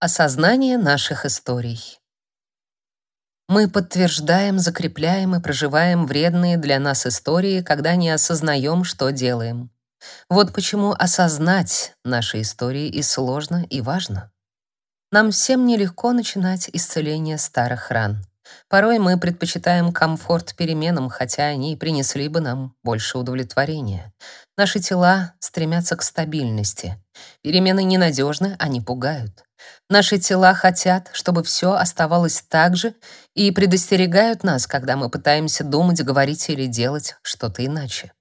Осознание наших историй. Мы подтверждаем, закрепляем и проживаем вредные для нас истории, когда не осознаем, что делаем. Вот почему осознать наши истории и сложно, и важно. Нам всем нелегко начинать исцеление старых ран. Порой мы предпочитаем комфорт переменам, хотя они и принесли бы нам больше удовлетворения. Наши тела стремятся к стабильности. Перемены ненадежны, они пугают. Наши тела хотят, чтобы все оставалось так же, и предостерегают нас, когда мы пытаемся думать, говорить или делать что-то иначе.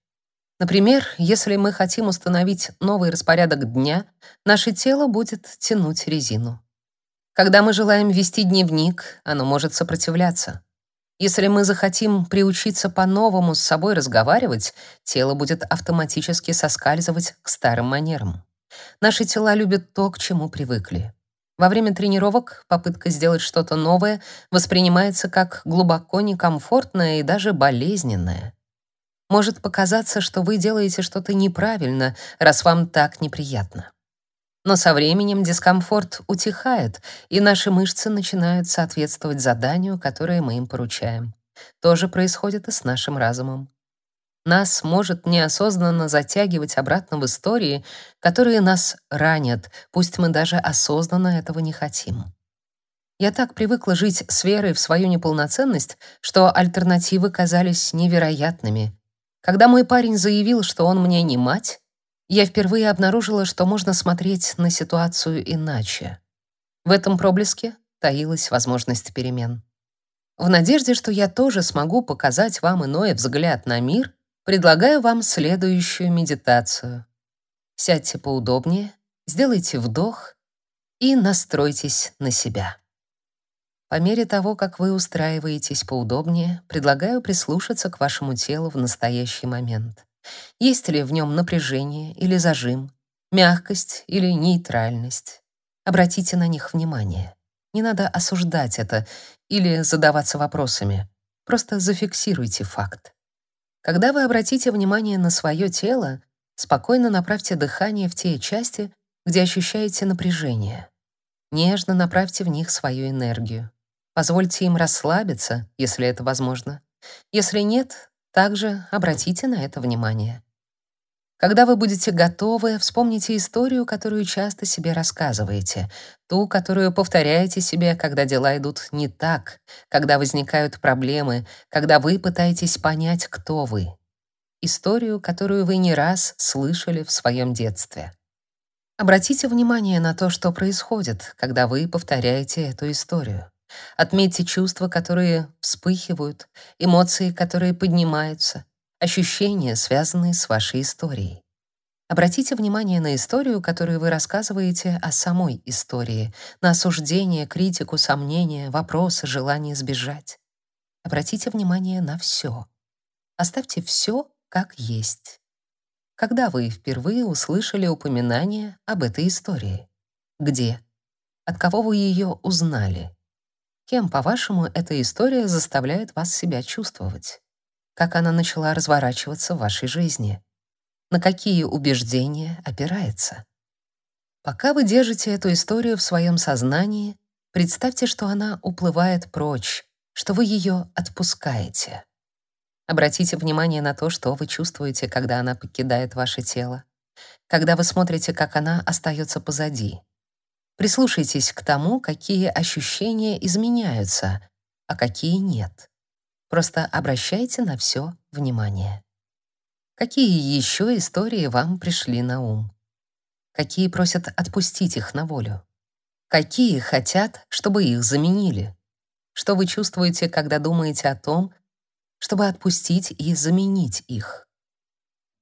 Например, если мы хотим установить новый распорядок дня, наше тело будет тянуть резину. Когда мы желаем вести дневник, оно может сопротивляться. Если мы захотим приучиться по-новому с собой разговаривать, тело будет автоматически соскальзывать к старым манерам. Наши тела любят то, к чему привыкли. Во время тренировок попытка сделать что-то новое воспринимается как глубоко некомфортное и даже болезненное. Может показаться, что вы делаете что-то неправильно, раз вам так неприятно. Но со временем дискомфорт утихает, и наши мышцы начинают соответствовать заданию, которое мы им поручаем. То же происходит и с нашим разумом. Нас может неосознанно затягивать обратно в истории, которые нас ранят, пусть мы даже осознанно этого не хотим. Я так привыкла жить с верой в свою неполноценность, что альтернативы казались невероятными. Когда мой парень заявил, что он мне не мать, я впервые обнаружила, что можно смотреть на ситуацию иначе. В этом проблеске таилась возможность перемен. В надежде, что я тоже смогу показать вам иной взгляд на мир, предлагаю вам следующую медитацию. Сядьте поудобнее, сделайте вдох и настройтесь на себя. По мере того, как вы устраиваетесь поудобнее, предлагаю прислушаться к вашему телу в настоящий момент. Есть ли в нем напряжение или зажим, мягкость или нейтральность? Обратите на них внимание. Не надо осуждать это или задаваться вопросами. Просто зафиксируйте факт. Когда вы обратите внимание на свое тело, спокойно направьте дыхание в те части, где ощущаете напряжение. Нежно направьте в них свою энергию. Позвольте им расслабиться, если это возможно. Если нет, также обратите на это внимание. Когда вы будете готовы, вспомните историю, которую часто себе рассказываете, ту, которую повторяете себе, когда дела идут не так, когда возникают проблемы, когда вы пытаетесь понять, кто вы. Историю, которую вы не раз слышали в своем детстве. Обратите внимание на то, что происходит, когда вы повторяете эту историю. Отметьте чувства, которые вспыхивают, эмоции, которые поднимаются, ощущения, связанные с вашей историей. Обратите внимание на историю, которую вы рассказываете о самой истории, на осуждение, критику, сомнения, вопросы, желание сбежать. Обратите внимание на все. Оставьте все как есть. Когда вы впервые услышали упоминание об этой истории? Где? От кого вы ее узнали? Кем, по-вашему, эта история заставляет вас себя чувствовать? Как она начала разворачиваться в вашей жизни? На какие убеждения опирается? Пока вы держите эту историю в своем сознании, представьте, что она уплывает прочь, что вы ее отпускаете. Обратите внимание на то, что вы чувствуете, когда она покидает ваше тело, когда вы смотрите, как она остается позади. Прислушайтесь к тому, какие ощущения изменяются, а какие нет. Просто обращайте на все внимание. Какие еще истории вам пришли на ум? Какие просят отпустить их на волю? Какие хотят, чтобы их заменили? Что вы чувствуете, когда думаете о том, чтобы отпустить и заменить их?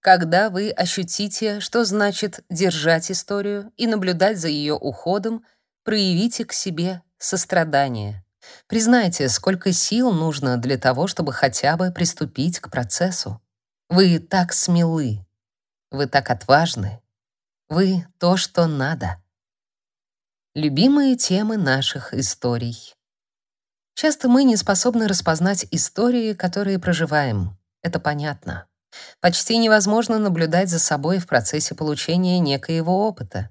Когда вы ощутите, что значит держать историю и наблюдать за ее уходом, проявите к себе сострадание. Признайте, сколько сил нужно для того, чтобы хотя бы приступить к процессу. Вы так смелы. Вы так отважны. Вы то, что надо. Любимые темы наших историй. Часто мы не способны распознать истории, которые проживаем. Это понятно. Почти невозможно наблюдать за собой в процессе получения некоего опыта.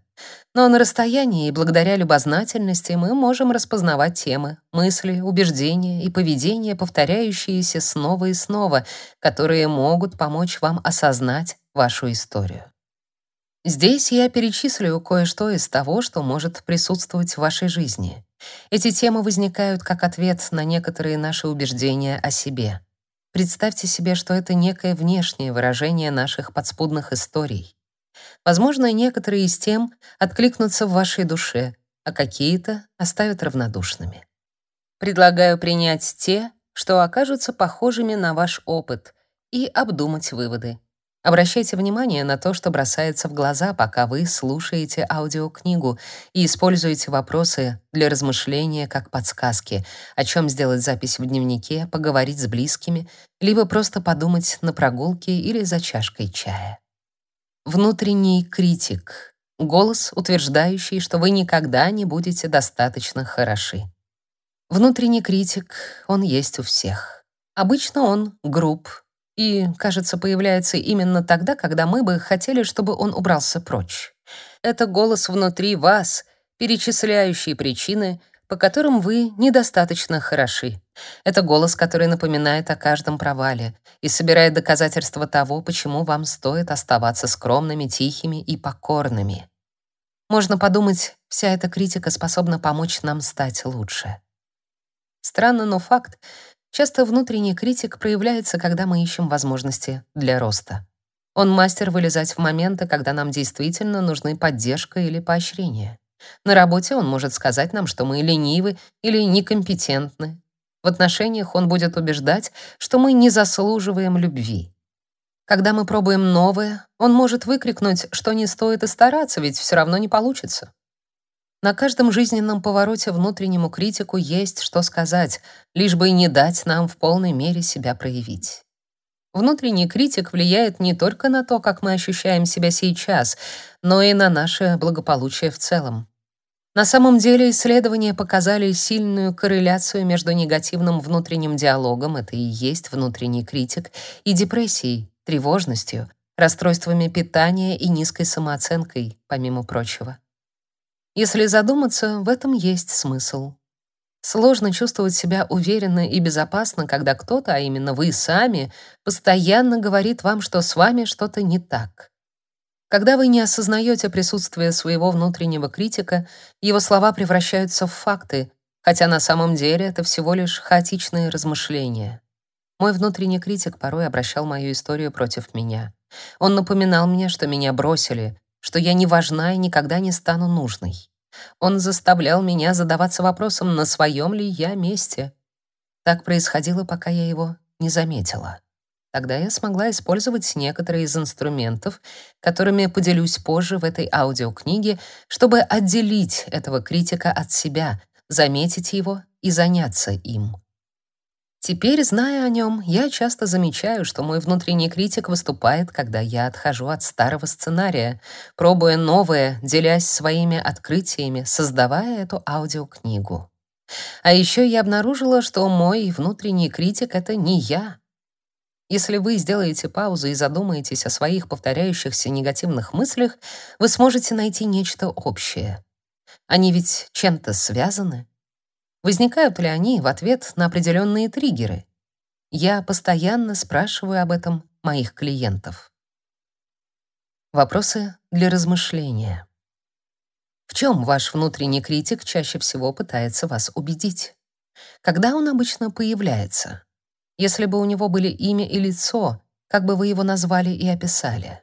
Но на расстоянии и благодаря любознательности мы можем распознавать темы, мысли, убеждения и поведение, повторяющиеся снова и снова, которые могут помочь вам осознать вашу историю. Здесь я перечислю кое-что из того, что может присутствовать в вашей жизни. Эти темы возникают как ответ на некоторые наши убеждения о себе. Представьте себе, что это некое внешнее выражение наших подспудных историй. Возможно, некоторые из тем откликнутся в вашей душе, а какие-то оставят равнодушными. Предлагаю принять те, что окажутся похожими на ваш опыт, и обдумать выводы. Обращайте внимание на то, что бросается в глаза, пока вы слушаете аудиокнигу, и используйте вопросы для размышления как подсказки, о чем сделать запись в дневнике, поговорить с близкими, либо просто подумать на прогулке или за чашкой чая. Внутренний критик — голос, утверждающий, что вы никогда не будете достаточно хороши. Внутренний критик, он есть у всех. Обычно он груб, и, кажется, появляется именно тогда, когда мы бы хотели, чтобы он убрался прочь. Это голос внутри вас, перечисляющий причины, по которым вы недостаточно хороши. Это голос, который напоминает о каждом провале и собирает доказательства того, почему вам стоит оставаться скромными, тихими и покорными. Можно подумать, вся эта критика способна помочь нам стать лучше. Странно, но факт, Часто внутренний критик проявляется, когда мы ищем возможности для роста. Он мастер вылезать в моменты, когда нам действительно нужны поддержка или поощрение. На работе он может сказать нам, что мы ленивы или некомпетентны. В отношениях он будет убеждать, что мы не заслуживаем любви. Когда мы пробуем новое, он может выкрикнуть, что не стоит и стараться, ведь все равно не получится. На каждом жизненном повороте внутреннему критику есть что сказать, лишь бы и не дать нам в полной мере себя проявить. Внутренний критик влияет не только на то, как мы ощущаем себя сейчас, но и на наше благополучие в целом. На самом деле исследования показали сильную корреляцию между негативным внутренним диалогом, это и есть внутренний критик, и депрессией, тревожностью, расстройствами питания и низкой самооценкой, помимо прочего. Если задуматься, в этом есть смысл. Сложно чувствовать себя уверенно и безопасно, когда кто-то, а именно вы сами, постоянно говорит вам, что с вами что-то не так. Когда вы не осознаете присутствие своего внутреннего критика, его слова превращаются в факты, хотя на самом деле это всего лишь хаотичные размышления. Мой внутренний критик порой обращал мою историю против меня. Он напоминал мне, что меня бросили, что я не важна и никогда не стану нужной. Он заставлял меня задаваться вопросом, на своем ли я месте. Так происходило, пока я его не заметила. Тогда я смогла использовать некоторые из инструментов, которыми поделюсь позже в этой аудиокниге, чтобы отделить этого критика от себя, заметить его и заняться им. Теперь, зная о нем, я часто замечаю, что мой внутренний критик выступает, когда я отхожу от старого сценария, пробуя новое, делясь своими открытиями, создавая эту аудиокнигу. А еще я обнаружила, что мой внутренний критик — это не я. Если вы сделаете паузу и задумаетесь о своих повторяющихся негативных мыслях, вы сможете найти нечто общее. Они ведь чем-то связаны. Возникают ли они в ответ на определенные триггеры? Я постоянно спрашиваю об этом моих клиентов. Вопросы для размышления. В чем ваш внутренний критик чаще всего пытается вас убедить? Когда он обычно появляется? Если бы у него были имя и лицо, как бы вы его назвали и описали?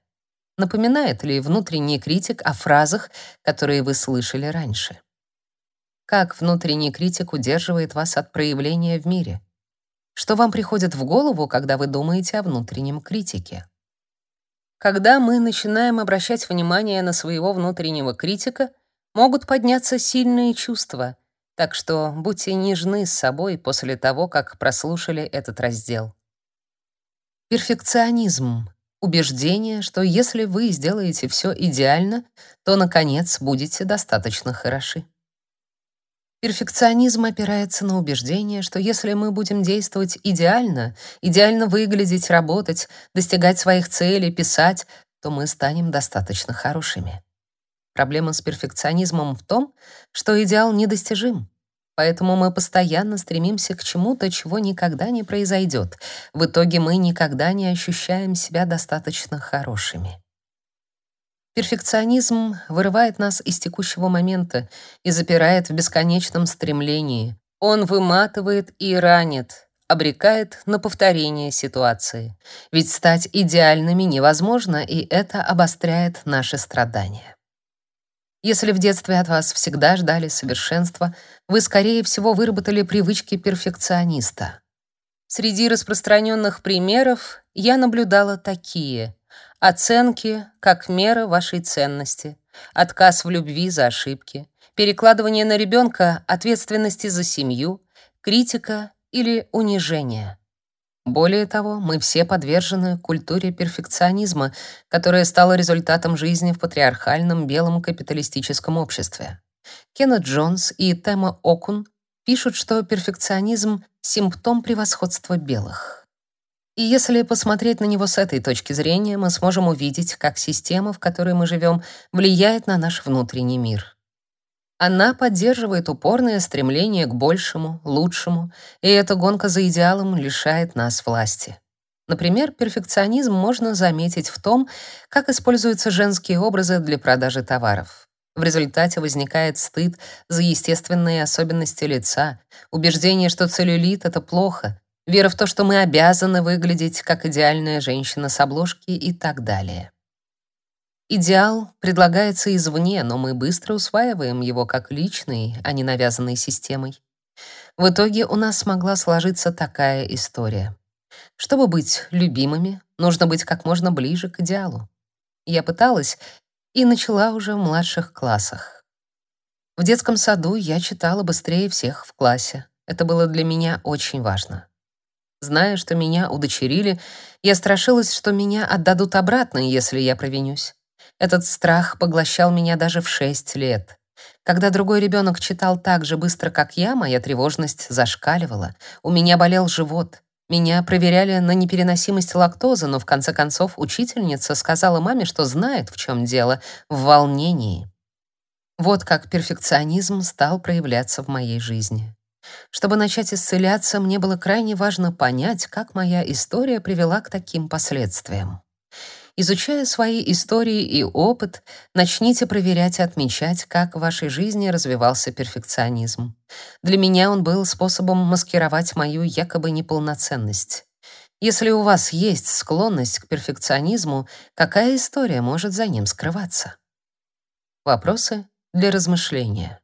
Напоминает ли внутренний критик о фразах, которые вы слышали раньше? Как внутренний критик удерживает вас от проявления в мире? Что вам приходит в голову, когда вы думаете о внутреннем критике? Когда мы начинаем обращать внимание на своего внутреннего критика, могут подняться сильные чувства, так что будьте нежны с собой после того, как прослушали этот раздел. Перфекционизм — убеждение, что если вы сделаете все идеально, то, наконец, будете достаточно хороши. Перфекционизм опирается на убеждение, что если мы будем действовать идеально, идеально выглядеть, работать, достигать своих целей, писать, то мы станем достаточно хорошими. Проблема с перфекционизмом в том, что идеал недостижим. Поэтому мы постоянно стремимся к чему-то, чего никогда не произойдет. В итоге мы никогда не ощущаем себя достаточно хорошими. Перфекционизм вырывает нас из текущего момента и запирает в бесконечном стремлении. Он выматывает и ранит, обрекает на повторение ситуации. Ведь стать идеальными невозможно, и это обостряет наши страдания. Если в детстве от вас всегда ждали совершенства, вы, скорее всего, выработали привычки перфекциониста. Среди распространенных примеров я наблюдала такие: оценки как мера вашей ценности, отказ в любви за ошибки, перекладывание на ребенка ответственности за семью, критика или унижение. Более того, мы все подвержены культуре перфекционизма, которая стала результатом жизни в патриархальном белом капиталистическом обществе. Кеннет Джонс и Тема Окун пишут, что перфекционизм — симптом превосходства белых. И если посмотреть на него с этой точки зрения, мы сможем увидеть, как система, в которой мы живем, влияет на наш внутренний мир. Она поддерживает упорное стремление к большему, лучшему, и эта гонка за идеалом лишает нас власти. Например, перфекционизм можно заметить в том, как используются женские образы для продажи товаров. В результате возникает стыд за естественные особенности лица, убеждение, что целлюлит — это плохо, вера в то, что мы обязаны выглядеть как идеальная женщина с обложки и так далее. Идеал предлагается извне, но мы быстро усваиваем его как личный, а не навязанный системой. В итоге у нас смогла сложиться такая история. Чтобы быть любимыми, нужно быть как можно ближе к идеалу. Я пыталась и начала уже в младших классах. В детском саду я читала быстрее всех в классе. Это было для меня очень важно. Зная, что меня удочерили, я страшилась, что меня отдадут обратно, если я провинюсь. Этот страх поглощал меня даже в шесть лет. Когда другой ребенок читал так же быстро, как я, моя тревожность зашкаливала. У меня болел живот. Меня проверяли на непереносимость лактозы, но в конце концов учительница сказала маме, что знает, в чем дело, в волнении. Вот как перфекционизм стал проявляться в моей жизни. Чтобы начать исцеляться, мне было крайне важно понять, как моя история привела к таким последствиям. Изучая свои истории и опыт, начните проверять и отмечать, как в вашей жизни развивался перфекционизм. Для меня он был способом маскировать мою якобы неполноценность. Если у вас есть склонность к перфекционизму, какая история может за ним скрываться? Вопросы для размышления.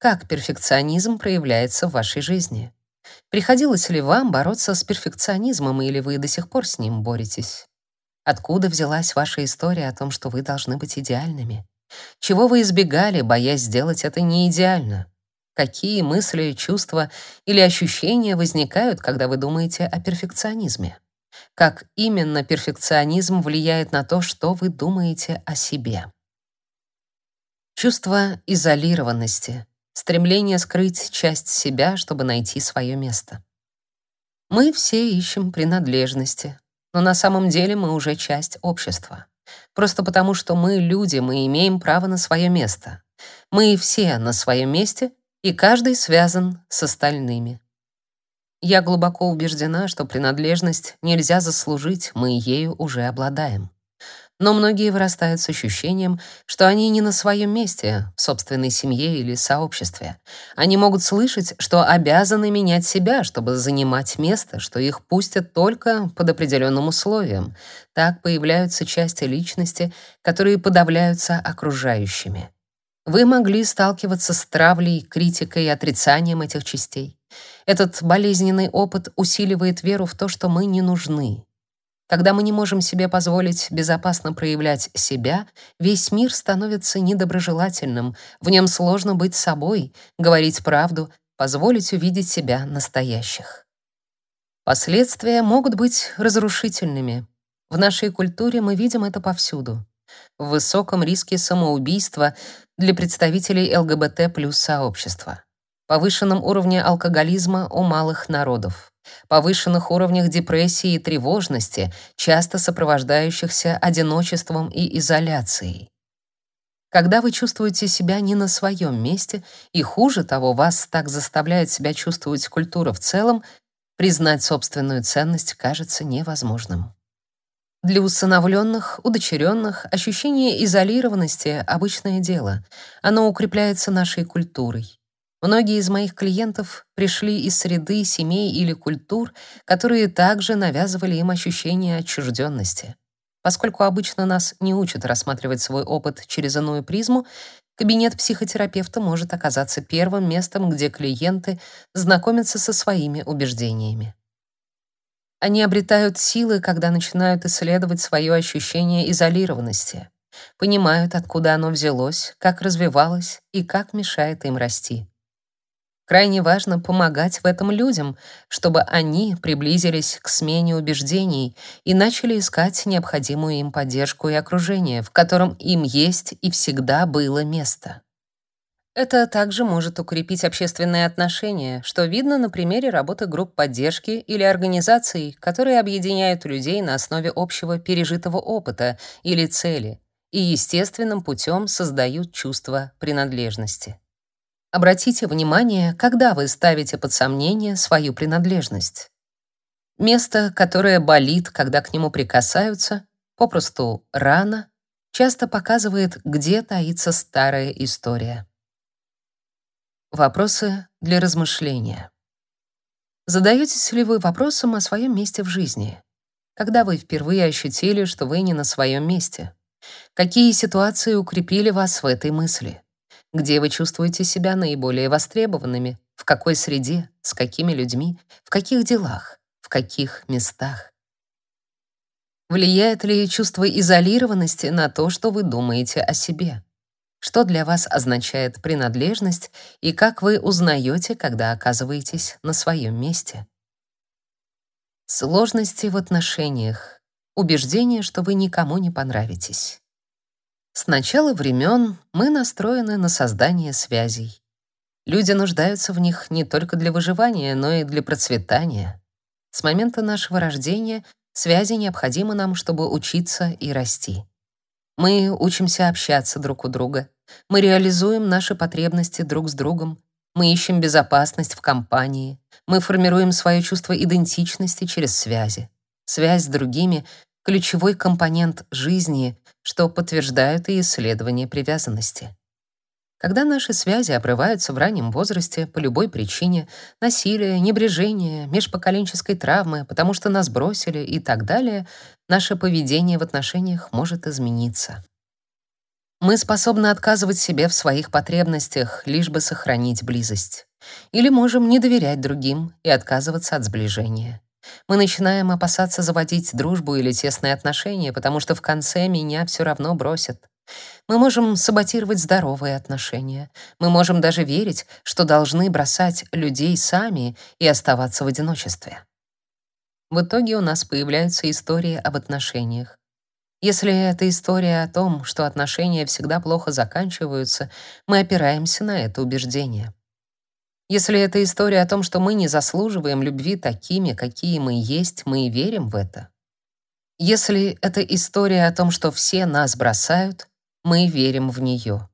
Как перфекционизм проявляется в вашей жизни? Приходилось ли вам бороться с перфекционизмом или вы до сих пор с ним боретесь? Откуда взялась ваша история о том, что вы должны быть идеальными? Чего вы избегали, боясь сделать это не идеально? Какие мысли, чувства или ощущения возникают, когда вы думаете о перфекционизме? Как именно перфекционизм влияет на то, что вы думаете о себе? Чувство изолированности, стремление скрыть часть себя, чтобы найти свое место. Мы все ищем принадлежности, но на самом деле мы уже часть общества. Просто потому, что мы люди, мы имеем право на свое место. Мы все на своем месте, и каждый связан с остальными. Я глубоко убеждена, что принадлежность нельзя заслужить, мы ею уже обладаем но многие вырастают с ощущением, что они не на своем месте в собственной семье или сообществе. Они могут слышать, что обязаны менять себя, чтобы занимать место, что их пустят только под определенным условием. Так появляются части личности, которые подавляются окружающими. Вы могли сталкиваться с травлей, критикой и отрицанием этих частей. Этот болезненный опыт усиливает веру в то, что мы не нужны, когда мы не можем себе позволить безопасно проявлять себя, весь мир становится недоброжелательным, в нем сложно быть собой, говорить правду, позволить увидеть себя настоящих. Последствия могут быть разрушительными. В нашей культуре мы видим это повсюду. В высоком риске самоубийства для представителей ЛГБТ плюс сообщества, повышенном уровне алкоголизма у малых народов повышенных уровнях депрессии и тревожности, часто сопровождающихся одиночеством и изоляцией. Когда вы чувствуете себя не на своем месте, и хуже того, вас так заставляет себя чувствовать культура в целом, признать собственную ценность кажется невозможным. Для усыновленных, удочеренных ощущение изолированности — обычное дело. Оно укрепляется нашей культурой. Многие из моих клиентов пришли из среды семей или культур, которые также навязывали им ощущение отчужденности. Поскольку обычно нас не учат рассматривать свой опыт через иную призму, кабинет психотерапевта может оказаться первым местом, где клиенты знакомятся со своими убеждениями. Они обретают силы, когда начинают исследовать свое ощущение изолированности, понимают, откуда оно взялось, как развивалось и как мешает им расти. Крайне важно помогать в этом людям, чтобы они приблизились к смене убеждений и начали искать необходимую им поддержку и окружение, в котором им есть и всегда было место. Это также может укрепить общественные отношения, что видно на примере работы групп поддержки или организаций, которые объединяют людей на основе общего пережитого опыта или цели и естественным путем создают чувство принадлежности. Обратите внимание, когда вы ставите под сомнение свою принадлежность. Место, которое болит, когда к нему прикасаются, попросту рана, часто показывает, где таится старая история. Вопросы для размышления. Задаетесь ли вы вопросом о своем месте в жизни? Когда вы впервые ощутили, что вы не на своем месте? Какие ситуации укрепили вас в этой мысли? Где вы чувствуете себя наиболее востребованными? В какой среде? С какими людьми? В каких делах? В каких местах? Влияет ли чувство изолированности на то, что вы думаете о себе? Что для вас означает принадлежность и как вы узнаете, когда оказываетесь на своем месте? Сложности в отношениях. Убеждение, что вы никому не понравитесь. С начала времен мы настроены на создание связей. Люди нуждаются в них не только для выживания, но и для процветания. С момента нашего рождения связи необходимы нам, чтобы учиться и расти. Мы учимся общаться друг у друга. Мы реализуем наши потребности друг с другом. Мы ищем безопасность в компании. Мы формируем свое чувство идентичности через связи. Связь с другими — ключевой компонент жизни, что подтверждают и исследования привязанности. Когда наши связи обрываются в раннем возрасте по любой причине — насилие, небрежение, межпоколенческой травмы, потому что нас бросили и так далее — наше поведение в отношениях может измениться. Мы способны отказывать себе в своих потребностях, лишь бы сохранить близость. Или можем не доверять другим и отказываться от сближения. Мы начинаем опасаться заводить дружбу или тесные отношения, потому что в конце меня все равно бросят. Мы можем саботировать здоровые отношения. Мы можем даже верить, что должны бросать людей сами и оставаться в одиночестве. В итоге у нас появляются истории об отношениях. Если это история о том, что отношения всегда плохо заканчиваются, мы опираемся на это убеждение. Если это история о том, что мы не заслуживаем любви такими, какие мы есть, мы и верим в это. Если это история о том, что все нас бросают, мы верим в нее.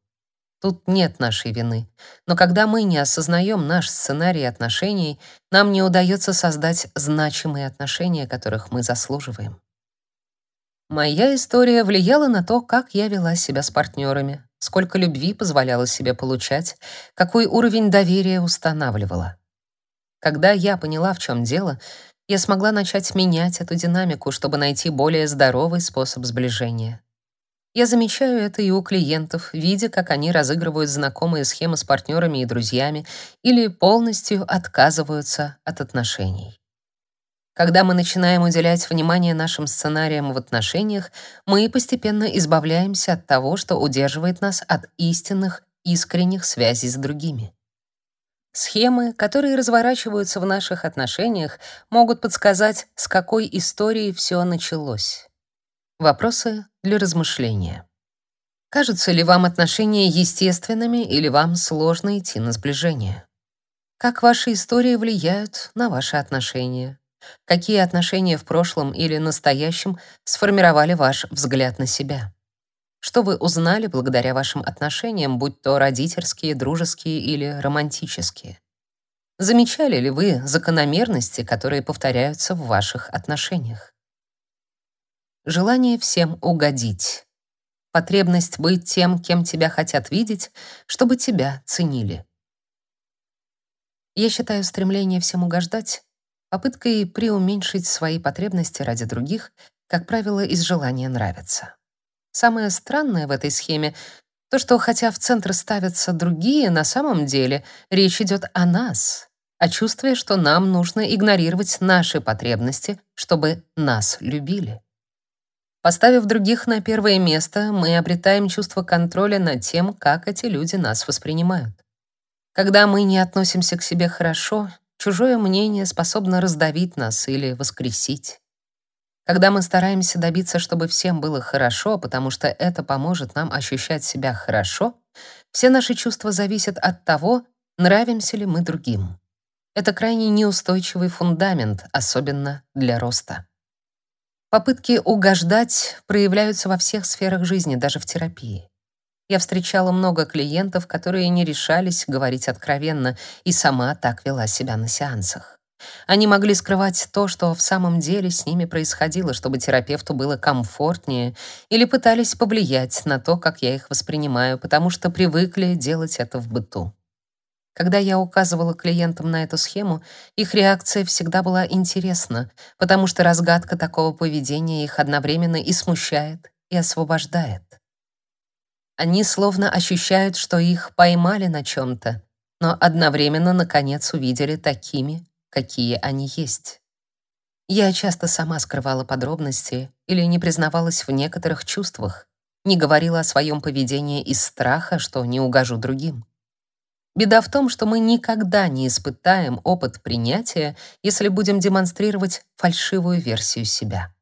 Тут нет нашей вины. Но когда мы не осознаем наш сценарий отношений, нам не удается создать значимые отношения, которых мы заслуживаем. Моя история влияла на то, как я вела себя с партнерами, сколько любви позволяла себе получать, какой уровень доверия устанавливала. Когда я поняла, в чем дело, я смогла начать менять эту динамику, чтобы найти более здоровый способ сближения. Я замечаю это и у клиентов, видя, как они разыгрывают знакомые схемы с партнерами и друзьями или полностью отказываются от отношений. Когда мы начинаем уделять внимание нашим сценариям в отношениях, мы постепенно избавляемся от того, что удерживает нас от истинных, искренних связей с другими. Схемы, которые разворачиваются в наших отношениях, могут подсказать, с какой истории все началось. Вопросы для размышления. Кажутся ли вам отношения естественными или вам сложно идти на сближение? Как ваши истории влияют на ваши отношения? Какие отношения в прошлом или настоящем сформировали ваш взгляд на себя? Что вы узнали благодаря вашим отношениям, будь то родительские, дружеские или романтические? Замечали ли вы закономерности, которые повторяются в ваших отношениях? Желание всем угодить. Потребность быть тем, кем тебя хотят видеть, чтобы тебя ценили. Я считаю стремление всем угождать попыткой преуменьшить свои потребности ради других, как правило, из желания нравиться. Самое странное в этой схеме то, что хотя в центр ставятся другие, на самом деле речь идет о нас, о чувстве, что нам нужно игнорировать наши потребности, чтобы нас любили. Поставив других на первое место, мы обретаем чувство контроля над тем, как эти люди нас воспринимают. Когда мы не относимся к себе хорошо, чужое мнение способно раздавить нас или воскресить. Когда мы стараемся добиться, чтобы всем было хорошо, потому что это поможет нам ощущать себя хорошо, все наши чувства зависят от того, нравимся ли мы другим. Это крайне неустойчивый фундамент, особенно для роста. Попытки угождать проявляются во всех сферах жизни, даже в терапии. Я встречала много клиентов, которые не решались говорить откровенно, и сама так вела себя на сеансах. Они могли скрывать то, что в самом деле с ними происходило, чтобы терапевту было комфортнее, или пытались повлиять на то, как я их воспринимаю, потому что привыкли делать это в быту. Когда я указывала клиентам на эту схему, их реакция всегда была интересна, потому что разгадка такого поведения их одновременно и смущает, и освобождает. Они словно ощущают, что их поймали на чем-то, но одновременно, наконец, увидели такими, какие они есть. Я часто сама скрывала подробности или не признавалась в некоторых чувствах, не говорила о своем поведении из страха, что не угожу другим. Беда в том, что мы никогда не испытаем опыт принятия, если будем демонстрировать фальшивую версию себя.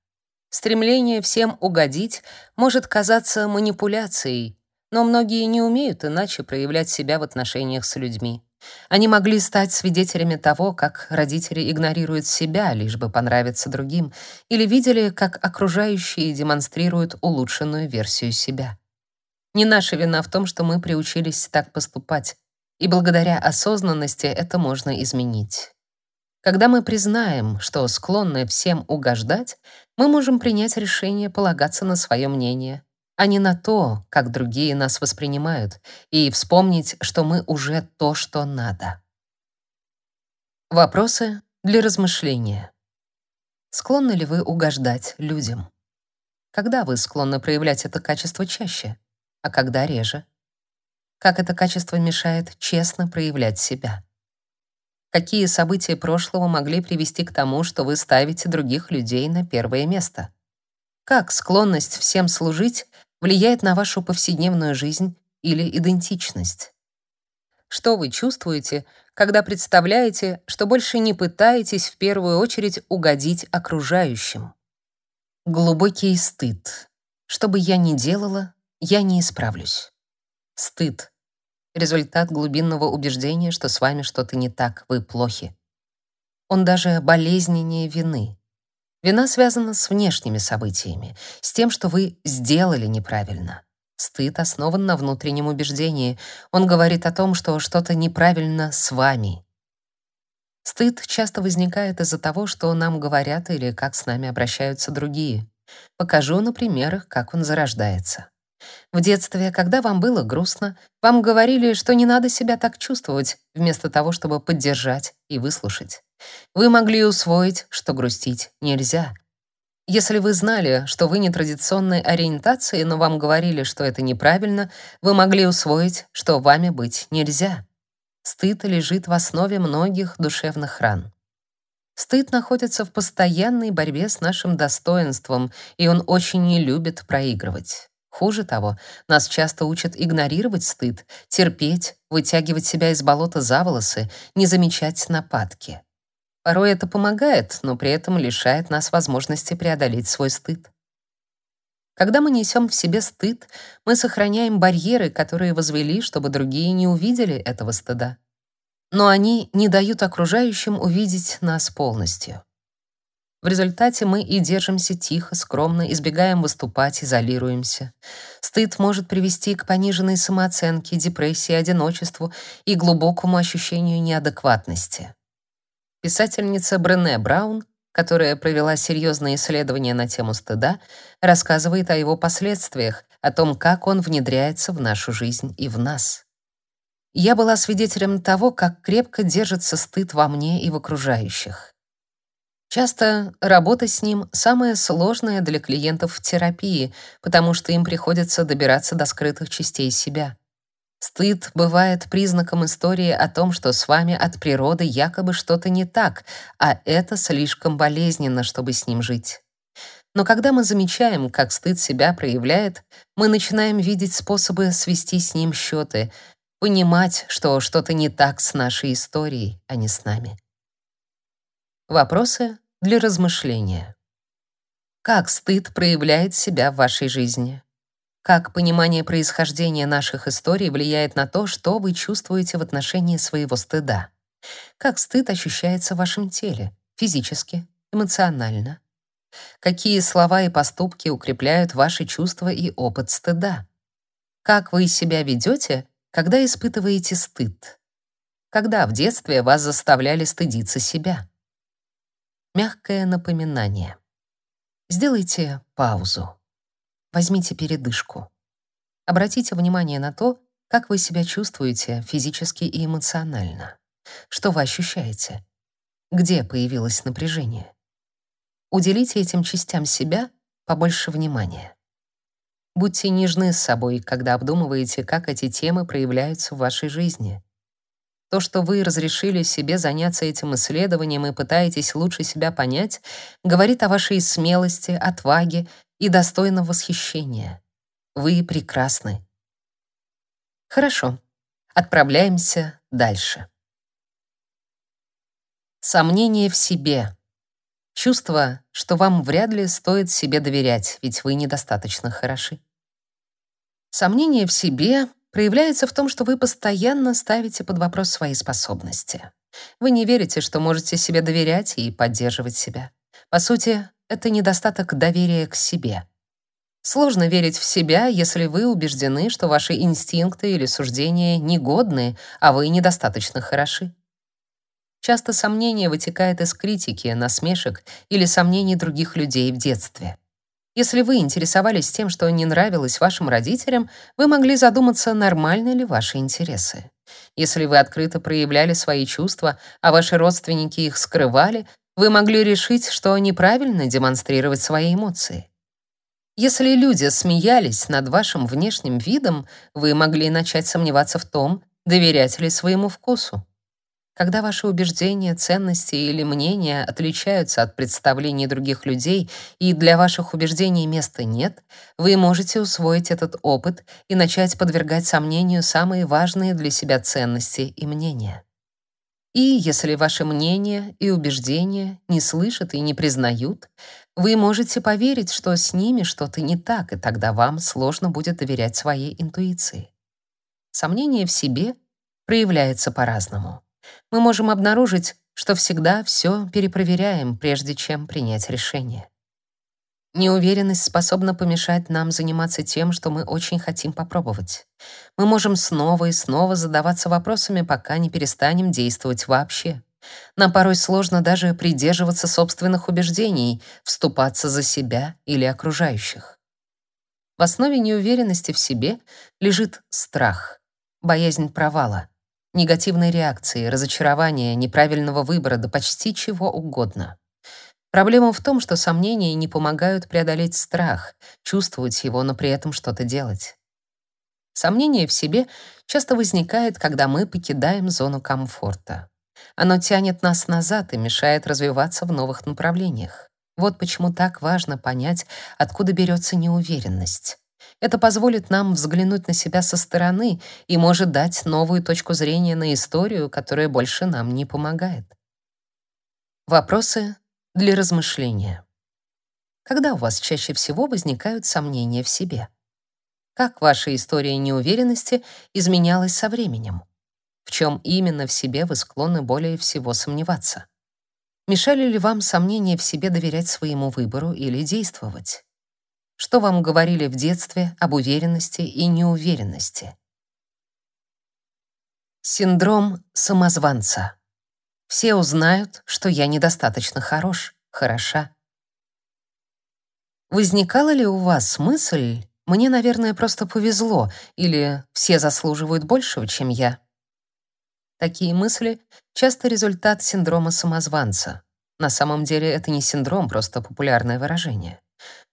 Стремление всем угодить может казаться манипуляцией, но многие не умеют иначе проявлять себя в отношениях с людьми. Они могли стать свидетелями того, как родители игнорируют себя, лишь бы понравиться другим, или видели, как окружающие демонстрируют улучшенную версию себя. Не наша вина в том, что мы приучились так поступать, и благодаря осознанности это можно изменить. Когда мы признаем, что склонны всем угождать, мы можем принять решение полагаться на свое мнение, а не на то, как другие нас воспринимают, и вспомнить, что мы уже то, что надо. Вопросы для размышления. Склонны ли вы угождать людям? Когда вы склонны проявлять это качество чаще, а когда реже? Как это качество мешает честно проявлять себя? Какие события прошлого могли привести к тому, что вы ставите других людей на первое место? Как склонность всем служить влияет на вашу повседневную жизнь или идентичность? Что вы чувствуете, когда представляете, что больше не пытаетесь в первую очередь угодить окружающим? Глубокий стыд. Что бы я ни делала, я не исправлюсь. Стыд — результат глубинного убеждения, что с вами что-то не так, вы плохи. Он даже болезненнее вины. Вина связана с внешними событиями, с тем, что вы сделали неправильно. Стыд основан на внутреннем убеждении. Он говорит о том, что что-то неправильно с вами. Стыд часто возникает из-за того, что нам говорят или как с нами обращаются другие. Покажу на примерах, как он зарождается. В детстве, когда вам было грустно, вам говорили, что не надо себя так чувствовать, вместо того, чтобы поддержать и выслушать. Вы могли усвоить, что грустить нельзя. Если вы знали, что вы нетрадиционной ориентации, но вам говорили, что это неправильно, вы могли усвоить, что вами быть нельзя. Стыд лежит в основе многих душевных ран. Стыд находится в постоянной борьбе с нашим достоинством, и он очень не любит проигрывать. Хуже того, нас часто учат игнорировать стыд, терпеть, вытягивать себя из болота за волосы, не замечать нападки. Порой это помогает, но при этом лишает нас возможности преодолеть свой стыд. Когда мы несем в себе стыд, мы сохраняем барьеры, которые возвели, чтобы другие не увидели этого стыда. Но они не дают окружающим увидеть нас полностью. В результате мы и держимся тихо, скромно, избегаем выступать, изолируемся. Стыд может привести к пониженной самооценке, депрессии, одиночеству и глубокому ощущению неадекватности. Писательница Брене Браун, которая провела серьезные исследования на тему стыда, рассказывает о его последствиях, о том, как он внедряется в нашу жизнь и в нас. Я была свидетелем того, как крепко держится стыд во мне и в окружающих. Часто работа с ним самая сложная для клиентов в терапии, потому что им приходится добираться до скрытых частей себя. Стыд бывает признаком истории о том, что с вами от природы якобы что-то не так, а это слишком болезненно, чтобы с ним жить. Но когда мы замечаем, как стыд себя проявляет, мы начинаем видеть способы свести с ним счеты, понимать, что что-то не так с нашей историей, а не с нами. Вопросы для размышления. Как стыд проявляет себя в вашей жизни? Как понимание происхождения наших историй влияет на то, что вы чувствуете в отношении своего стыда? Как стыд ощущается в вашем теле, физически, эмоционально? Какие слова и поступки укрепляют ваши чувства и опыт стыда? Как вы себя ведете, когда испытываете стыд? Когда в детстве вас заставляли стыдиться себя? Мягкое напоминание. Сделайте паузу. Возьмите передышку. Обратите внимание на то, как вы себя чувствуете физически и эмоционально. Что вы ощущаете? Где появилось напряжение? Уделите этим частям себя побольше внимания. Будьте нежны с собой, когда обдумываете, как эти темы проявляются в вашей жизни. То, что вы разрешили себе заняться этим исследованием и пытаетесь лучше себя понять, говорит о вашей смелости, отваге и достойном восхищения. Вы прекрасны. Хорошо. Отправляемся дальше. Сомнение в себе. Чувство, что вам вряд ли стоит себе доверять, ведь вы недостаточно хороши. Сомнение в себе проявляется в том, что вы постоянно ставите под вопрос свои способности. Вы не верите, что можете себе доверять и поддерживать себя. По сути, это недостаток доверия к себе. Сложно верить в себя, если вы убеждены, что ваши инстинкты или суждения негодны, а вы недостаточно хороши. Часто сомнение вытекает из критики, насмешек или сомнений других людей в детстве. Если вы интересовались тем, что не нравилось вашим родителям, вы могли задуматься, нормальны ли ваши интересы. Если вы открыто проявляли свои чувства, а ваши родственники их скрывали, вы могли решить, что неправильно демонстрировать свои эмоции. Если люди смеялись над вашим внешним видом, вы могли начать сомневаться в том, доверять ли своему вкусу. Когда ваши убеждения, ценности или мнения отличаются от представлений других людей и для ваших убеждений места нет, вы можете усвоить этот опыт и начать подвергать сомнению самые важные для себя ценности и мнения. И если ваши мнения и убеждения не слышат и не признают, вы можете поверить, что с ними что-то не так, и тогда вам сложно будет доверять своей интуиции. Сомнение в себе проявляется по-разному мы можем обнаружить, что всегда все перепроверяем, прежде чем принять решение. Неуверенность способна помешать нам заниматься тем, что мы очень хотим попробовать. Мы можем снова и снова задаваться вопросами, пока не перестанем действовать вообще. Нам порой сложно даже придерживаться собственных убеждений, вступаться за себя или окружающих. В основе неуверенности в себе лежит страх, боязнь провала, негативной реакции, разочарования, неправильного выбора, да почти чего угодно. Проблема в том, что сомнения не помогают преодолеть страх, чувствовать его, но при этом что-то делать. Сомнение в себе часто возникает, когда мы покидаем зону комфорта. Оно тянет нас назад и мешает развиваться в новых направлениях. Вот почему так важно понять, откуда берется неуверенность. Это позволит нам взглянуть на себя со стороны и может дать новую точку зрения на историю, которая больше нам не помогает. Вопросы для размышления. Когда у вас чаще всего возникают сомнения в себе? Как ваша история неуверенности изменялась со временем? В чем именно в себе вы склонны более всего сомневаться? Мешали ли вам сомнения в себе доверять своему выбору или действовать? Что вам говорили в детстве об уверенности и неуверенности? Синдром самозванца. Все узнают, что я недостаточно хорош, хороша. Возникала ли у вас мысль, мне, наверное, просто повезло, или все заслуживают большего, чем я? Такие мысли — часто результат синдрома самозванца. На самом деле это не синдром, просто популярное выражение.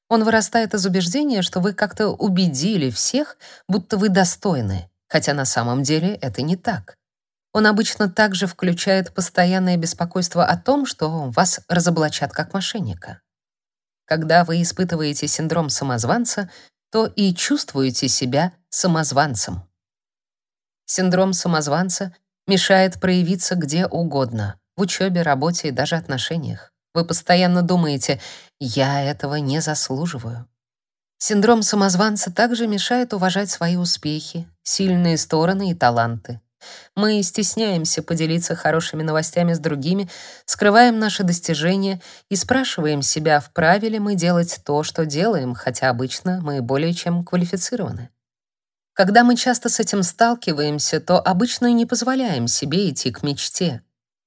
Он вырастает из убеждения, что вы как-то убедили всех, будто вы достойны, хотя на самом деле это не так. Он обычно также включает постоянное беспокойство о том, что вас разоблачат как мошенника. Когда вы испытываете синдром самозванца, то и чувствуете себя самозванцем. Синдром самозванца мешает проявиться где угодно — в учебе, работе и даже отношениях. Вы постоянно думаете «я этого не заслуживаю». Синдром самозванца также мешает уважать свои успехи, сильные стороны и таланты. Мы стесняемся поделиться хорошими новостями с другими, скрываем наши достижения и спрашиваем себя, вправе ли мы делать то, что делаем, хотя обычно мы более чем квалифицированы. Когда мы часто с этим сталкиваемся, то обычно не позволяем себе идти к мечте,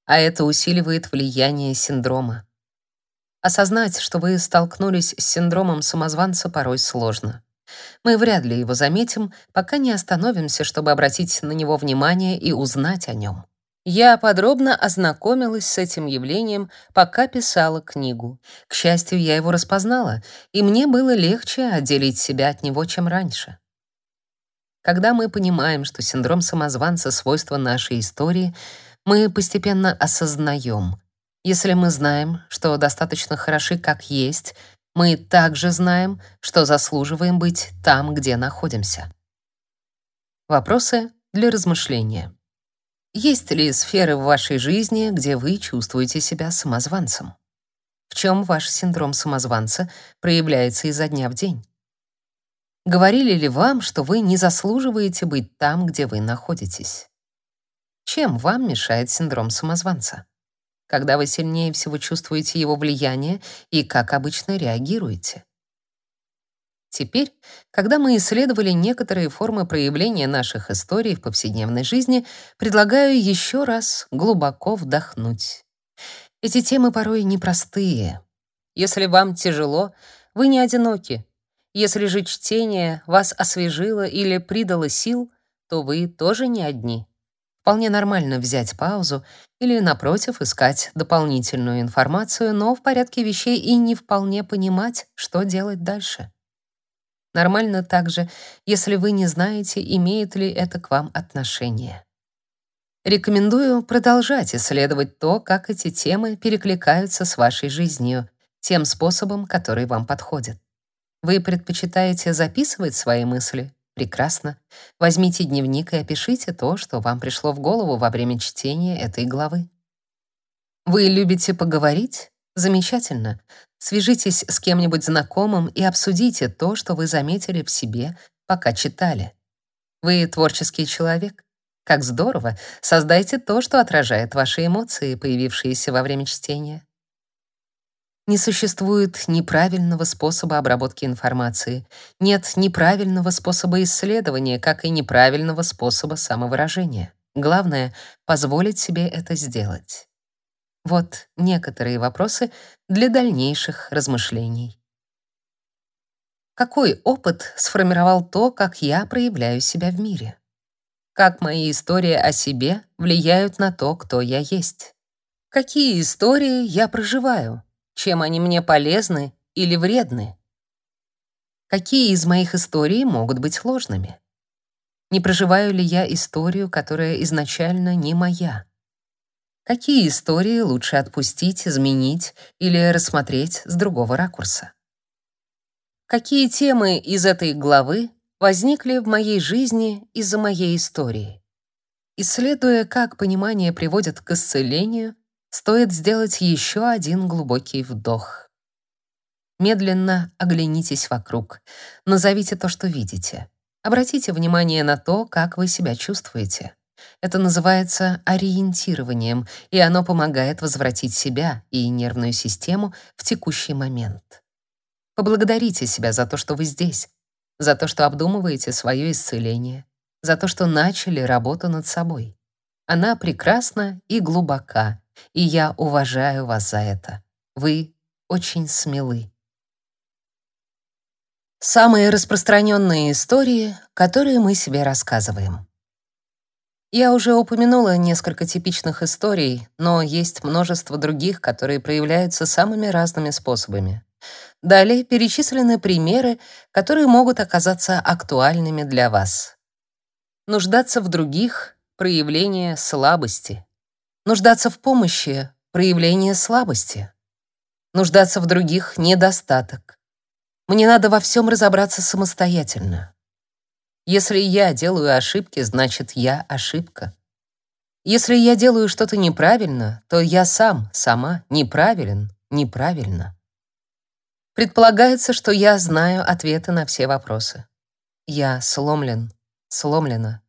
а это усиливает влияние синдрома. Осознать, что вы столкнулись с синдромом самозванца, порой сложно. Мы вряд ли его заметим, пока не остановимся, чтобы обратить на него внимание и узнать о нем. Я подробно ознакомилась с этим явлением, пока писала книгу. К счастью, я его распознала, и мне было легче отделить себя от него, чем раньше. Когда мы понимаем, что синдром самозванца — свойство нашей истории, мы постепенно осознаем. Если мы знаем, что достаточно хороши как есть — мы также знаем, что заслуживаем быть там, где находимся. Вопросы для размышления. Есть ли сферы в вашей жизни, где вы чувствуете себя самозванцем? В чем ваш синдром самозванца проявляется изо дня в день? Говорили ли вам, что вы не заслуживаете быть там, где вы находитесь? Чем вам мешает синдром самозванца? Когда вы сильнее всего чувствуете его влияние и как обычно реагируете. Теперь, когда мы исследовали некоторые формы проявления наших историй в повседневной жизни, предлагаю еще раз глубоко вдохнуть. Эти темы порой непростые. Если вам тяжело, вы не одиноки. Если же чтение вас освежило или придало сил, то вы тоже не одни. Вполне нормально взять паузу или, напротив, искать дополнительную информацию, но в порядке вещей и не вполне понимать, что делать дальше. Нормально также, если вы не знаете, имеет ли это к вам отношение. Рекомендую продолжать исследовать то, как эти темы перекликаются с вашей жизнью, тем способом, который вам подходит. Вы предпочитаете записывать свои мысли Прекрасно. Возьмите дневник и опишите то, что вам пришло в голову во время чтения этой главы. Вы любите поговорить? Замечательно. Свяжитесь с кем-нибудь знакомым и обсудите то, что вы заметили в себе, пока читали. Вы творческий человек? Как здорово! Создайте то, что отражает ваши эмоции, появившиеся во время чтения. Не существует неправильного способа обработки информации, нет неправильного способа исследования, как и неправильного способа самовыражения. Главное — позволить себе это сделать. Вот некоторые вопросы для дальнейших размышлений. Какой опыт сформировал то, как я проявляю себя в мире? Как мои истории о себе влияют на то, кто я есть? Какие истории я проживаю? Чем они мне полезны или вредны. Какие из моих историй могут быть ложными? Не проживаю ли я историю, которая изначально не моя? Какие истории лучше отпустить, изменить или рассмотреть с другого ракурса? Какие темы из этой главы возникли в моей жизни из-за моей истории? Исследуя, как понимание приводит к исцелению, стоит сделать еще один глубокий вдох. Медленно оглянитесь вокруг. Назовите то, что видите. Обратите внимание на то, как вы себя чувствуете. Это называется ориентированием, и оно помогает возвратить себя и нервную систему в текущий момент. Поблагодарите себя за то, что вы здесь, за то, что обдумываете свое исцеление, за то, что начали работу над собой. Она прекрасна и глубока, и я уважаю вас за это. Вы очень смелы. Самые распространенные истории, которые мы себе рассказываем. Я уже упомянула несколько типичных историй, но есть множество других, которые проявляются самыми разными способами. Далее перечислены примеры, которые могут оказаться актуальными для вас. Нуждаться в других — проявление слабости. Нуждаться в помощи — проявление слабости. Нуждаться в других — недостаток. Мне надо во всем разобраться самостоятельно. Если я делаю ошибки, значит, я ошибка. Если я делаю что-то неправильно, то я сам, сама неправилен, неправильно. Предполагается, что я знаю ответы на все вопросы. Я сломлен, сломлена.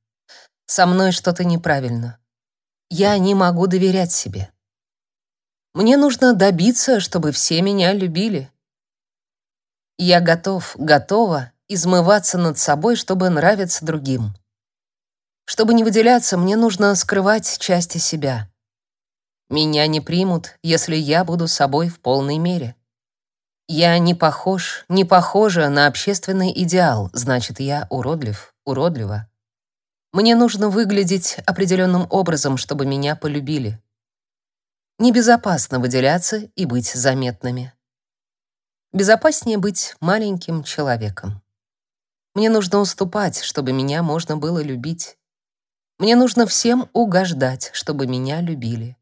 Со мной что-то неправильно. Я не могу доверять себе. Мне нужно добиться, чтобы все меня любили. Я готов, готова измываться над собой, чтобы нравиться другим. Чтобы не выделяться, мне нужно скрывать части себя. Меня не примут, если я буду собой в полной мере. Я не похож, не похожа на общественный идеал, значит, я уродлив, уродлива. Мне нужно выглядеть определенным образом, чтобы меня полюбили. Небезопасно выделяться и быть заметными. Безопаснее быть маленьким человеком. Мне нужно уступать, чтобы меня можно было любить. Мне нужно всем угождать, чтобы меня любили.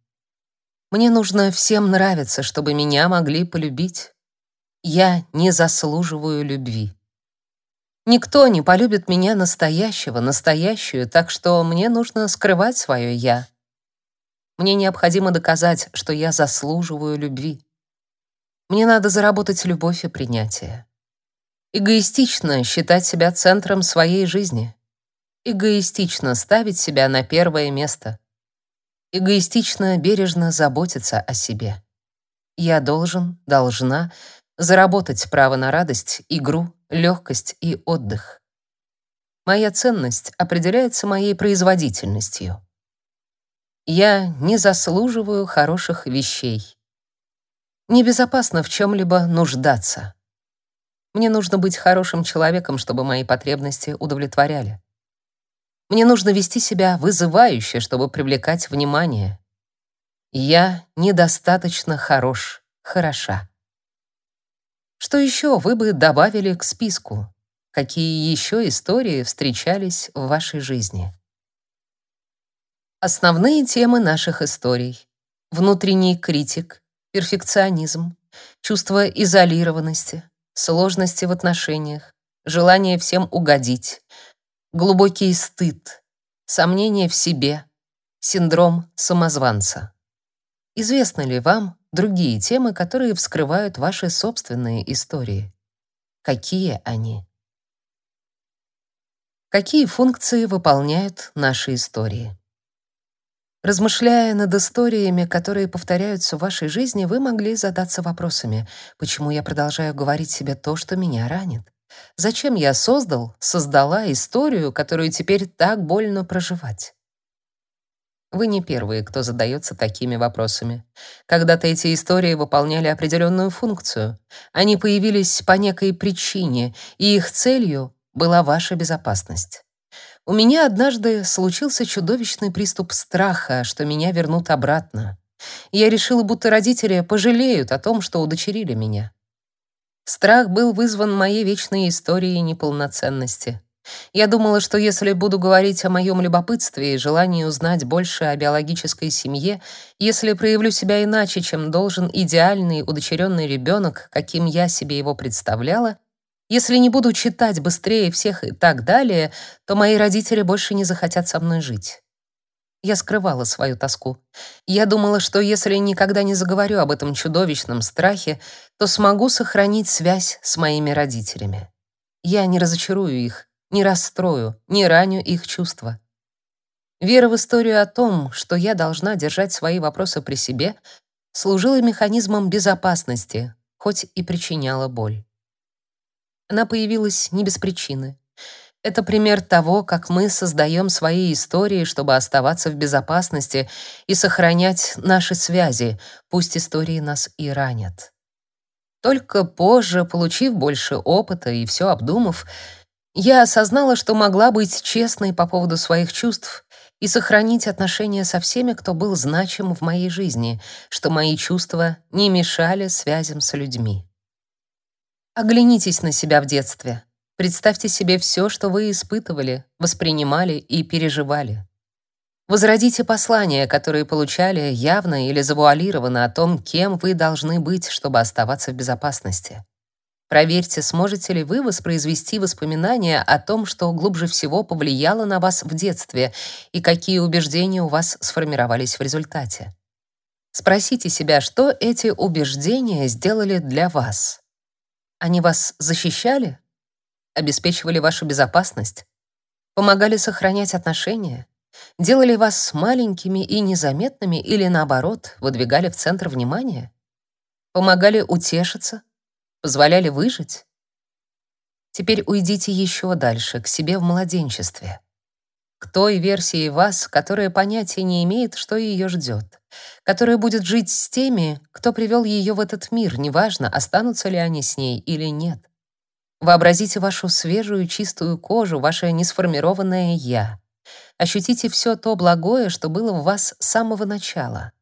Мне нужно всем нравиться, чтобы меня могли полюбить. Я не заслуживаю любви. Никто не полюбит меня настоящего, настоящую, так что мне нужно скрывать свое «я». Мне необходимо доказать, что я заслуживаю любви. Мне надо заработать любовь и принятие. Эгоистично считать себя центром своей жизни. Эгоистично ставить себя на первое место. Эгоистично бережно заботиться о себе. Я должен, должна заработать право на радость, игру, легкость и отдых. Моя ценность определяется моей производительностью. Я не заслуживаю хороших вещей. Небезопасно в чем-либо нуждаться. Мне нужно быть хорошим человеком, чтобы мои потребности удовлетворяли. Мне нужно вести себя вызывающе, чтобы привлекать внимание. Я недостаточно хорош, хороша. Что еще вы бы добавили к списку? Какие еще истории встречались в вашей жизни? Основные темы наших историй. Внутренний критик, перфекционизм, чувство изолированности, сложности в отношениях, желание всем угодить, глубокий стыд, сомнение в себе, синдром самозванца. Известны ли вам другие темы, которые вскрывают ваши собственные истории? Какие они? Какие функции выполняют наши истории? Размышляя над историями, которые повторяются в вашей жизни, вы могли задаться вопросами: почему я продолжаю говорить себе то, что меня ранит? Зачем я создал, создала историю, которую теперь так больно проживать? Вы не первые, кто задается такими вопросами. Когда-то эти истории выполняли определенную функцию. Они появились по некой причине, и их целью была ваша безопасность. У меня однажды случился чудовищный приступ страха, что меня вернут обратно. Я решила, будто родители пожалеют о том, что удочерили меня. Страх был вызван моей вечной историей неполноценности. Я думала, что если буду говорить о моем любопытстве и желании узнать больше о биологической семье, если проявлю себя иначе, чем должен идеальный удочеренный ребенок, каким я себе его представляла, если не буду читать быстрее всех и так далее, то мои родители больше не захотят со мной жить. Я скрывала свою тоску. Я думала, что если никогда не заговорю об этом чудовищном страхе, то смогу сохранить связь с моими родителями. Я не разочарую их, не расстрою, не раню их чувства. Вера в историю о том, что я должна держать свои вопросы при себе, служила механизмом безопасности, хоть и причиняла боль. Она появилась не без причины. Это пример того, как мы создаем свои истории, чтобы оставаться в безопасности и сохранять наши связи, пусть истории нас и ранят. Только позже, получив больше опыта и все обдумав, я осознала, что могла быть честной по поводу своих чувств и сохранить отношения со всеми, кто был значим в моей жизни, что мои чувства не мешали связям с людьми. Оглянитесь на себя в детстве. Представьте себе все, что вы испытывали, воспринимали и переживали. Возродите послания, которые получали явно или завуалированно о том, кем вы должны быть, чтобы оставаться в безопасности. Проверьте, сможете ли вы воспроизвести воспоминания о том, что глубже всего повлияло на вас в детстве и какие убеждения у вас сформировались в результате. Спросите себя, что эти убеждения сделали для вас. Они вас защищали? обеспечивали вашу безопасность, помогали сохранять отношения, делали вас маленькими и незаметными или, наоборот, выдвигали в центр внимания, помогали утешиться, позволяли выжить. Теперь уйдите еще дальше, к себе в младенчестве, к той версии вас, которая понятия не имеет, что ее ждет, которая будет жить с теми, кто привел ее в этот мир, неважно, останутся ли они с ней или нет. Вообразите вашу свежую чистую кожу, ваше несформированное «я». Ощутите все то благое, что было в вас с самого начала.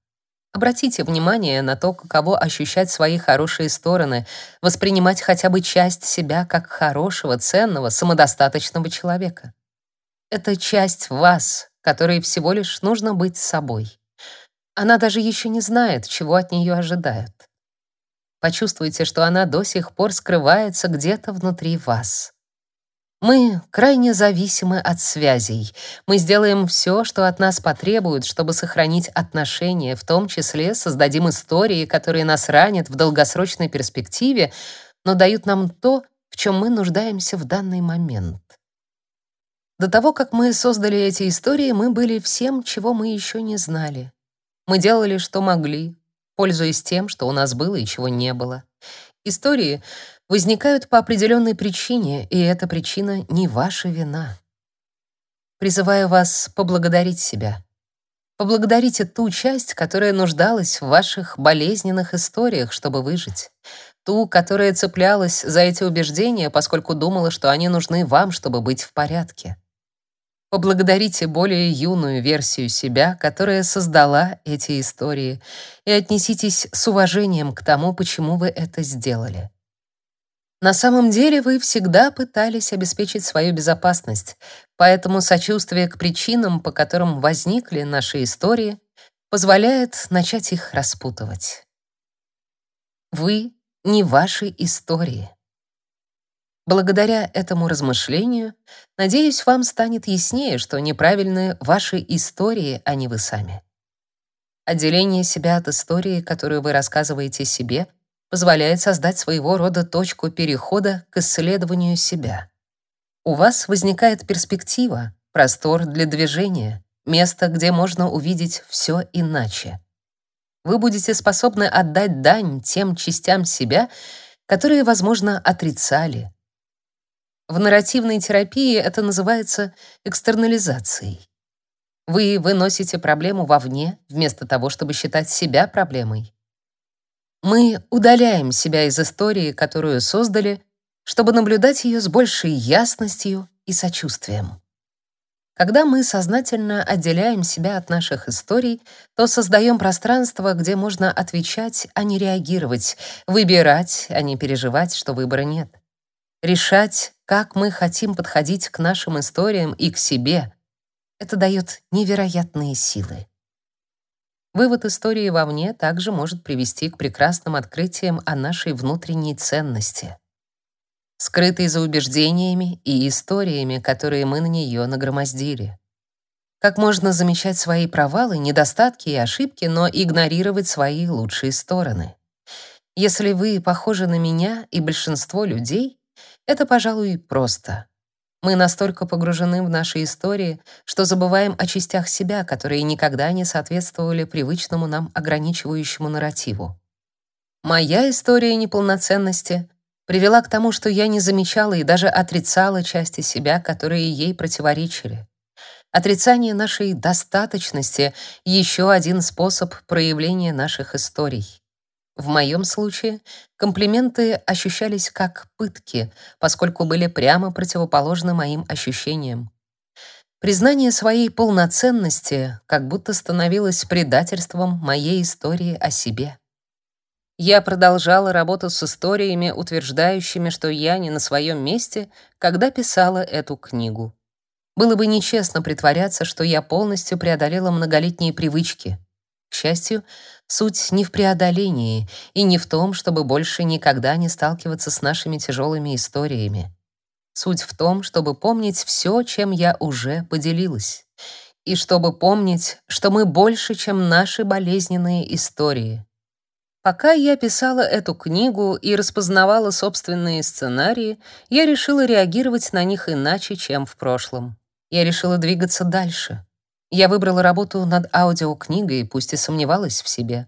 Обратите внимание на то, каково ощущать свои хорошие стороны, воспринимать хотя бы часть себя как хорошего, ценного, самодостаточного человека. Это часть вас, которой всего лишь нужно быть собой. Она даже еще не знает, чего от нее ожидают. Почувствуйте, что она до сих пор скрывается где-то внутри вас. Мы крайне зависимы от связей. Мы сделаем все, что от нас потребуют, чтобы сохранить отношения, в том числе создадим истории, которые нас ранят в долгосрочной перспективе, но дают нам то, в чем мы нуждаемся в данный момент. До того, как мы создали эти истории, мы были всем, чего мы еще не знали. Мы делали, что могли, пользуясь тем, что у нас было и чего не было. Истории возникают по определенной причине, и эта причина не ваша вина. Призываю вас поблагодарить себя. Поблагодарите ту часть, которая нуждалась в ваших болезненных историях, чтобы выжить. Ту, которая цеплялась за эти убеждения, поскольку думала, что они нужны вам, чтобы быть в порядке. Поблагодарите более юную версию себя, которая создала эти истории, и отнеситесь с уважением к тому, почему вы это сделали. На самом деле вы всегда пытались обеспечить свою безопасность, поэтому сочувствие к причинам, по которым возникли наши истории, позволяет начать их распутывать. Вы не ваши истории. Благодаря этому размышлению, надеюсь, вам станет яснее, что неправильны ваши истории, а не вы сами. Отделение себя от истории, которую вы рассказываете себе, позволяет создать своего рода точку перехода к исследованию себя. У вас возникает перспектива, простор для движения, место, где можно увидеть все иначе. Вы будете способны отдать дань тем частям себя, которые, возможно, отрицали, в нарративной терапии это называется экстернализацией. Вы выносите проблему вовне, вместо того, чтобы считать себя проблемой. Мы удаляем себя из истории, которую создали, чтобы наблюдать ее с большей ясностью и сочувствием. Когда мы сознательно отделяем себя от наших историй, то создаем пространство, где можно отвечать, а не реагировать, выбирать, а не переживать, что выбора нет. Решать, как мы хотим подходить к нашим историям и к себе, это дает невероятные силы. Вывод истории вовне также может привести к прекрасным открытиям о нашей внутренней ценности, скрытой за убеждениями и историями, которые мы на нее нагромоздили. Как можно замечать свои провалы, недостатки и ошибки, но игнорировать свои лучшие стороны. Если вы похожи на меня и большинство людей, это, пожалуй, просто. Мы настолько погружены в наши истории, что забываем о частях себя, которые никогда не соответствовали привычному нам ограничивающему нарративу. Моя история неполноценности привела к тому, что я не замечала и даже отрицала части себя, которые ей противоречили. Отрицание нашей достаточности — еще один способ проявления наших историй. В моем случае комплименты ощущались как пытки, поскольку были прямо противоположны моим ощущениям. Признание своей полноценности как будто становилось предательством моей истории о себе. Я продолжала работу с историями, утверждающими, что я не на своем месте, когда писала эту книгу. Было бы нечестно притворяться, что я полностью преодолела многолетние привычки — к счастью, суть не в преодолении и не в том, чтобы больше никогда не сталкиваться с нашими тяжелыми историями. Суть в том, чтобы помнить все, чем я уже поделилась. И чтобы помнить, что мы больше, чем наши болезненные истории. Пока я писала эту книгу и распознавала собственные сценарии, я решила реагировать на них иначе, чем в прошлом. Я решила двигаться дальше. Я выбрала работу над аудиокнигой, пусть и сомневалась в себе.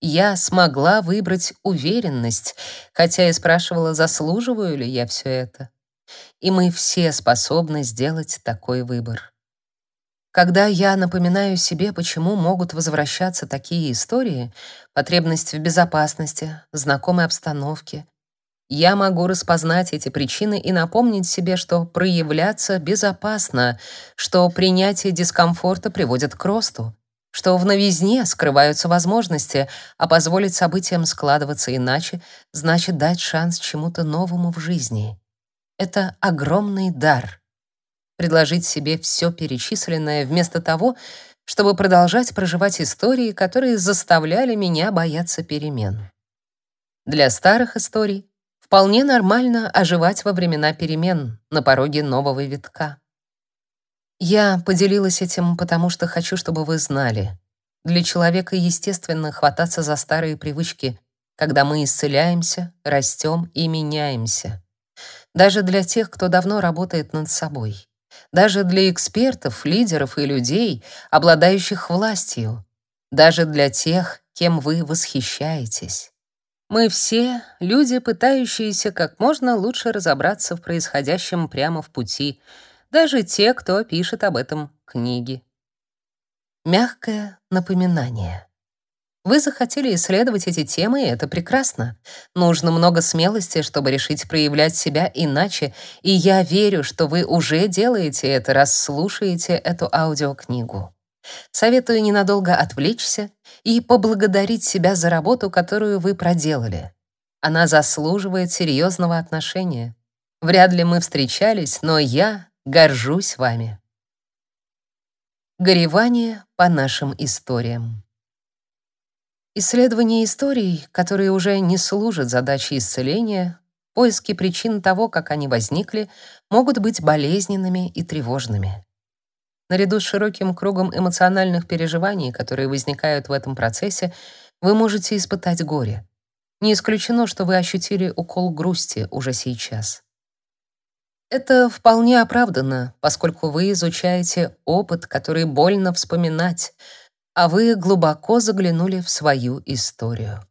Я смогла выбрать уверенность, хотя и спрашивала, заслуживаю ли я все это. И мы все способны сделать такой выбор. Когда я напоминаю себе, почему могут возвращаться такие истории, потребность в безопасности, знакомой обстановке, я могу распознать эти причины и напомнить себе, что проявляться безопасно, что принятие дискомфорта приводит к росту, что в новизне скрываются возможности, а позволить событиям складываться иначе значит дать шанс чему-то новому в жизни. Это огромный дар. Предложить себе все перечисленное вместо того, чтобы продолжать проживать истории, которые заставляли меня бояться перемен. Для старых историй Вполне нормально оживать во времена перемен, на пороге нового витка. Я поделилась этим, потому что хочу, чтобы вы знали. Для человека естественно хвататься за старые привычки, когда мы исцеляемся, растем и меняемся. Даже для тех, кто давно работает над собой. Даже для экспертов, лидеров и людей, обладающих властью. Даже для тех, кем вы восхищаетесь. Мы все люди, пытающиеся как можно лучше разобраться в происходящем прямо в пути, даже те, кто пишет об этом книги. Мягкое напоминание. Вы захотели исследовать эти темы, и это прекрасно. Нужно много смелости, чтобы решить проявлять себя иначе, и я верю, что вы уже делаете это, раз слушаете эту аудиокнигу. Советую ненадолго отвлечься и поблагодарить себя за работу, которую вы проделали. Она заслуживает серьезного отношения. Вряд ли мы встречались, но я горжусь вами. Горевание по нашим историям. Исследование историй, которые уже не служат задачей исцеления, поиски причин того, как они возникли, могут быть болезненными и тревожными. Наряду с широким кругом эмоциональных переживаний, которые возникают в этом процессе, вы можете испытать горе. Не исключено, что вы ощутили укол грусти уже сейчас. Это вполне оправдано, поскольку вы изучаете опыт, который больно вспоминать, а вы глубоко заглянули в свою историю.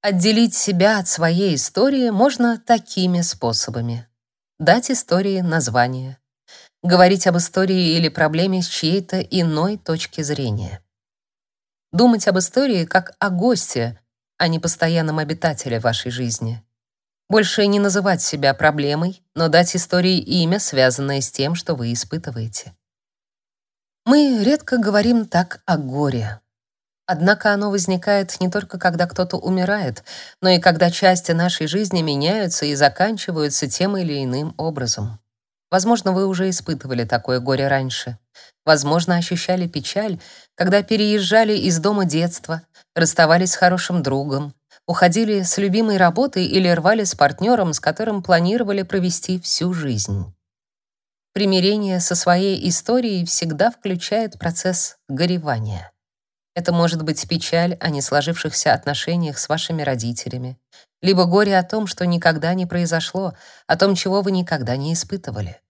Отделить себя от своей истории можно такими способами. Дать истории название говорить об истории или проблеме с чьей-то иной точки зрения. Думать об истории как о госте, а не постоянном обитателе вашей жизни. Больше не называть себя проблемой, но дать истории имя, связанное с тем, что вы испытываете. Мы редко говорим так о горе. Однако оно возникает не только когда кто-то умирает, но и когда части нашей жизни меняются и заканчиваются тем или иным образом. Возможно, вы уже испытывали такое горе раньше. Возможно, ощущали печаль, когда переезжали из дома детства, расставались с хорошим другом, уходили с любимой работы или рвали с партнером, с которым планировали провести всю жизнь. Примирение со своей историей всегда включает процесс горевания. Это может быть печаль о несложившихся отношениях с вашими родителями, либо горе о том, что никогда не произошло, о том, чего вы никогда не испытывали.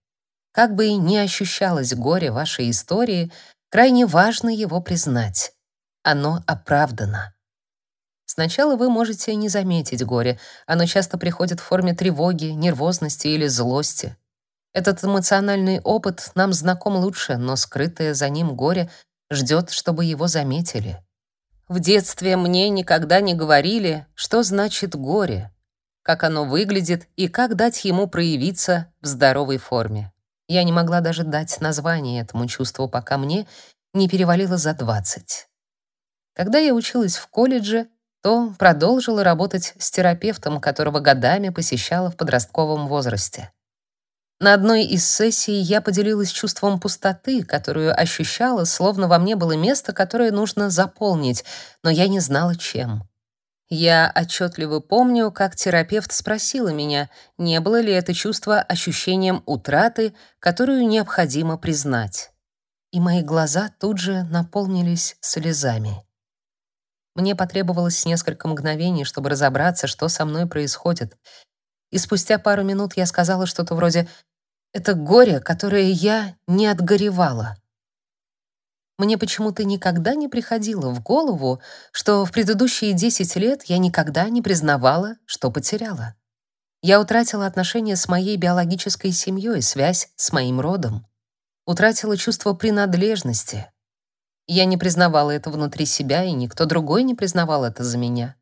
Как бы ни ощущалось горе вашей истории, крайне важно его признать. Оно оправдано. Сначала вы можете не заметить горе, оно часто приходит в форме тревоги, нервозности или злости. Этот эмоциональный опыт нам знаком лучше, но скрытое за ним горе ждет, чтобы его заметили. В детстве мне никогда не говорили, что значит горе, как оно выглядит и как дать ему проявиться в здоровой форме. Я не могла даже дать название этому чувству, пока мне не перевалило за 20. Когда я училась в колледже, то продолжила работать с терапевтом, которого годами посещала в подростковом возрасте. На одной из сессий я поделилась чувством пустоты, которую ощущала, словно во мне было место, которое нужно заполнить, но я не знала чем. Я отчетливо помню, как терапевт спросила меня, не было ли это чувство ощущением утраты, которую необходимо признать. И мои глаза тут же наполнились слезами. Мне потребовалось несколько мгновений, чтобы разобраться, что со мной происходит, и спустя пару минут я сказала что-то вроде «Это горе, которое я не отгоревала». Мне почему-то никогда не приходило в голову, что в предыдущие 10 лет я никогда не признавала, что потеряла. Я утратила отношения с моей биологической семьей, связь с моим родом. Утратила чувство принадлежности. Я не признавала это внутри себя, и никто другой не признавал это за меня.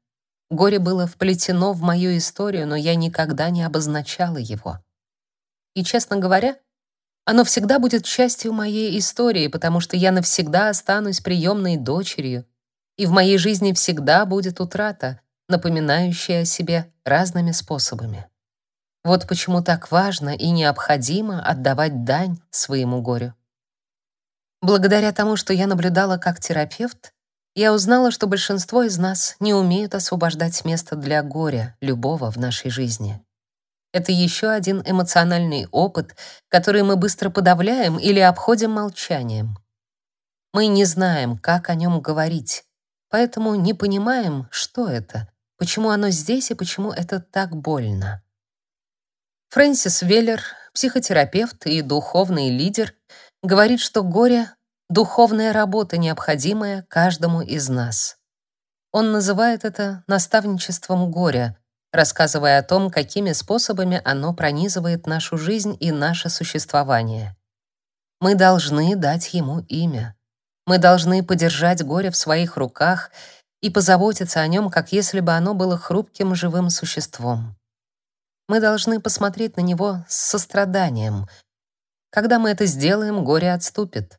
Горе было вплетено в мою историю, но я никогда не обозначала его. И, честно говоря, оно всегда будет частью моей истории, потому что я навсегда останусь приемной дочерью, и в моей жизни всегда будет утрата, напоминающая о себе разными способами. Вот почему так важно и необходимо отдавать дань своему горю. Благодаря тому, что я наблюдала как терапевт, я узнала, что большинство из нас не умеют освобождать место для горя, любого в нашей жизни. Это еще один эмоциональный опыт, который мы быстро подавляем или обходим молчанием. Мы не знаем, как о нем говорить, поэтому не понимаем, что это, почему оно здесь и почему это так больно. Фрэнсис Веллер, психотерапевт и духовный лидер, говорит, что горе духовная работа, необходимая каждому из нас. Он называет это наставничеством горя, рассказывая о том, какими способами оно пронизывает нашу жизнь и наше существование. Мы должны дать ему имя. Мы должны подержать горе в своих руках и позаботиться о нем, как если бы оно было хрупким живым существом. Мы должны посмотреть на него с состраданием. Когда мы это сделаем, горе отступит.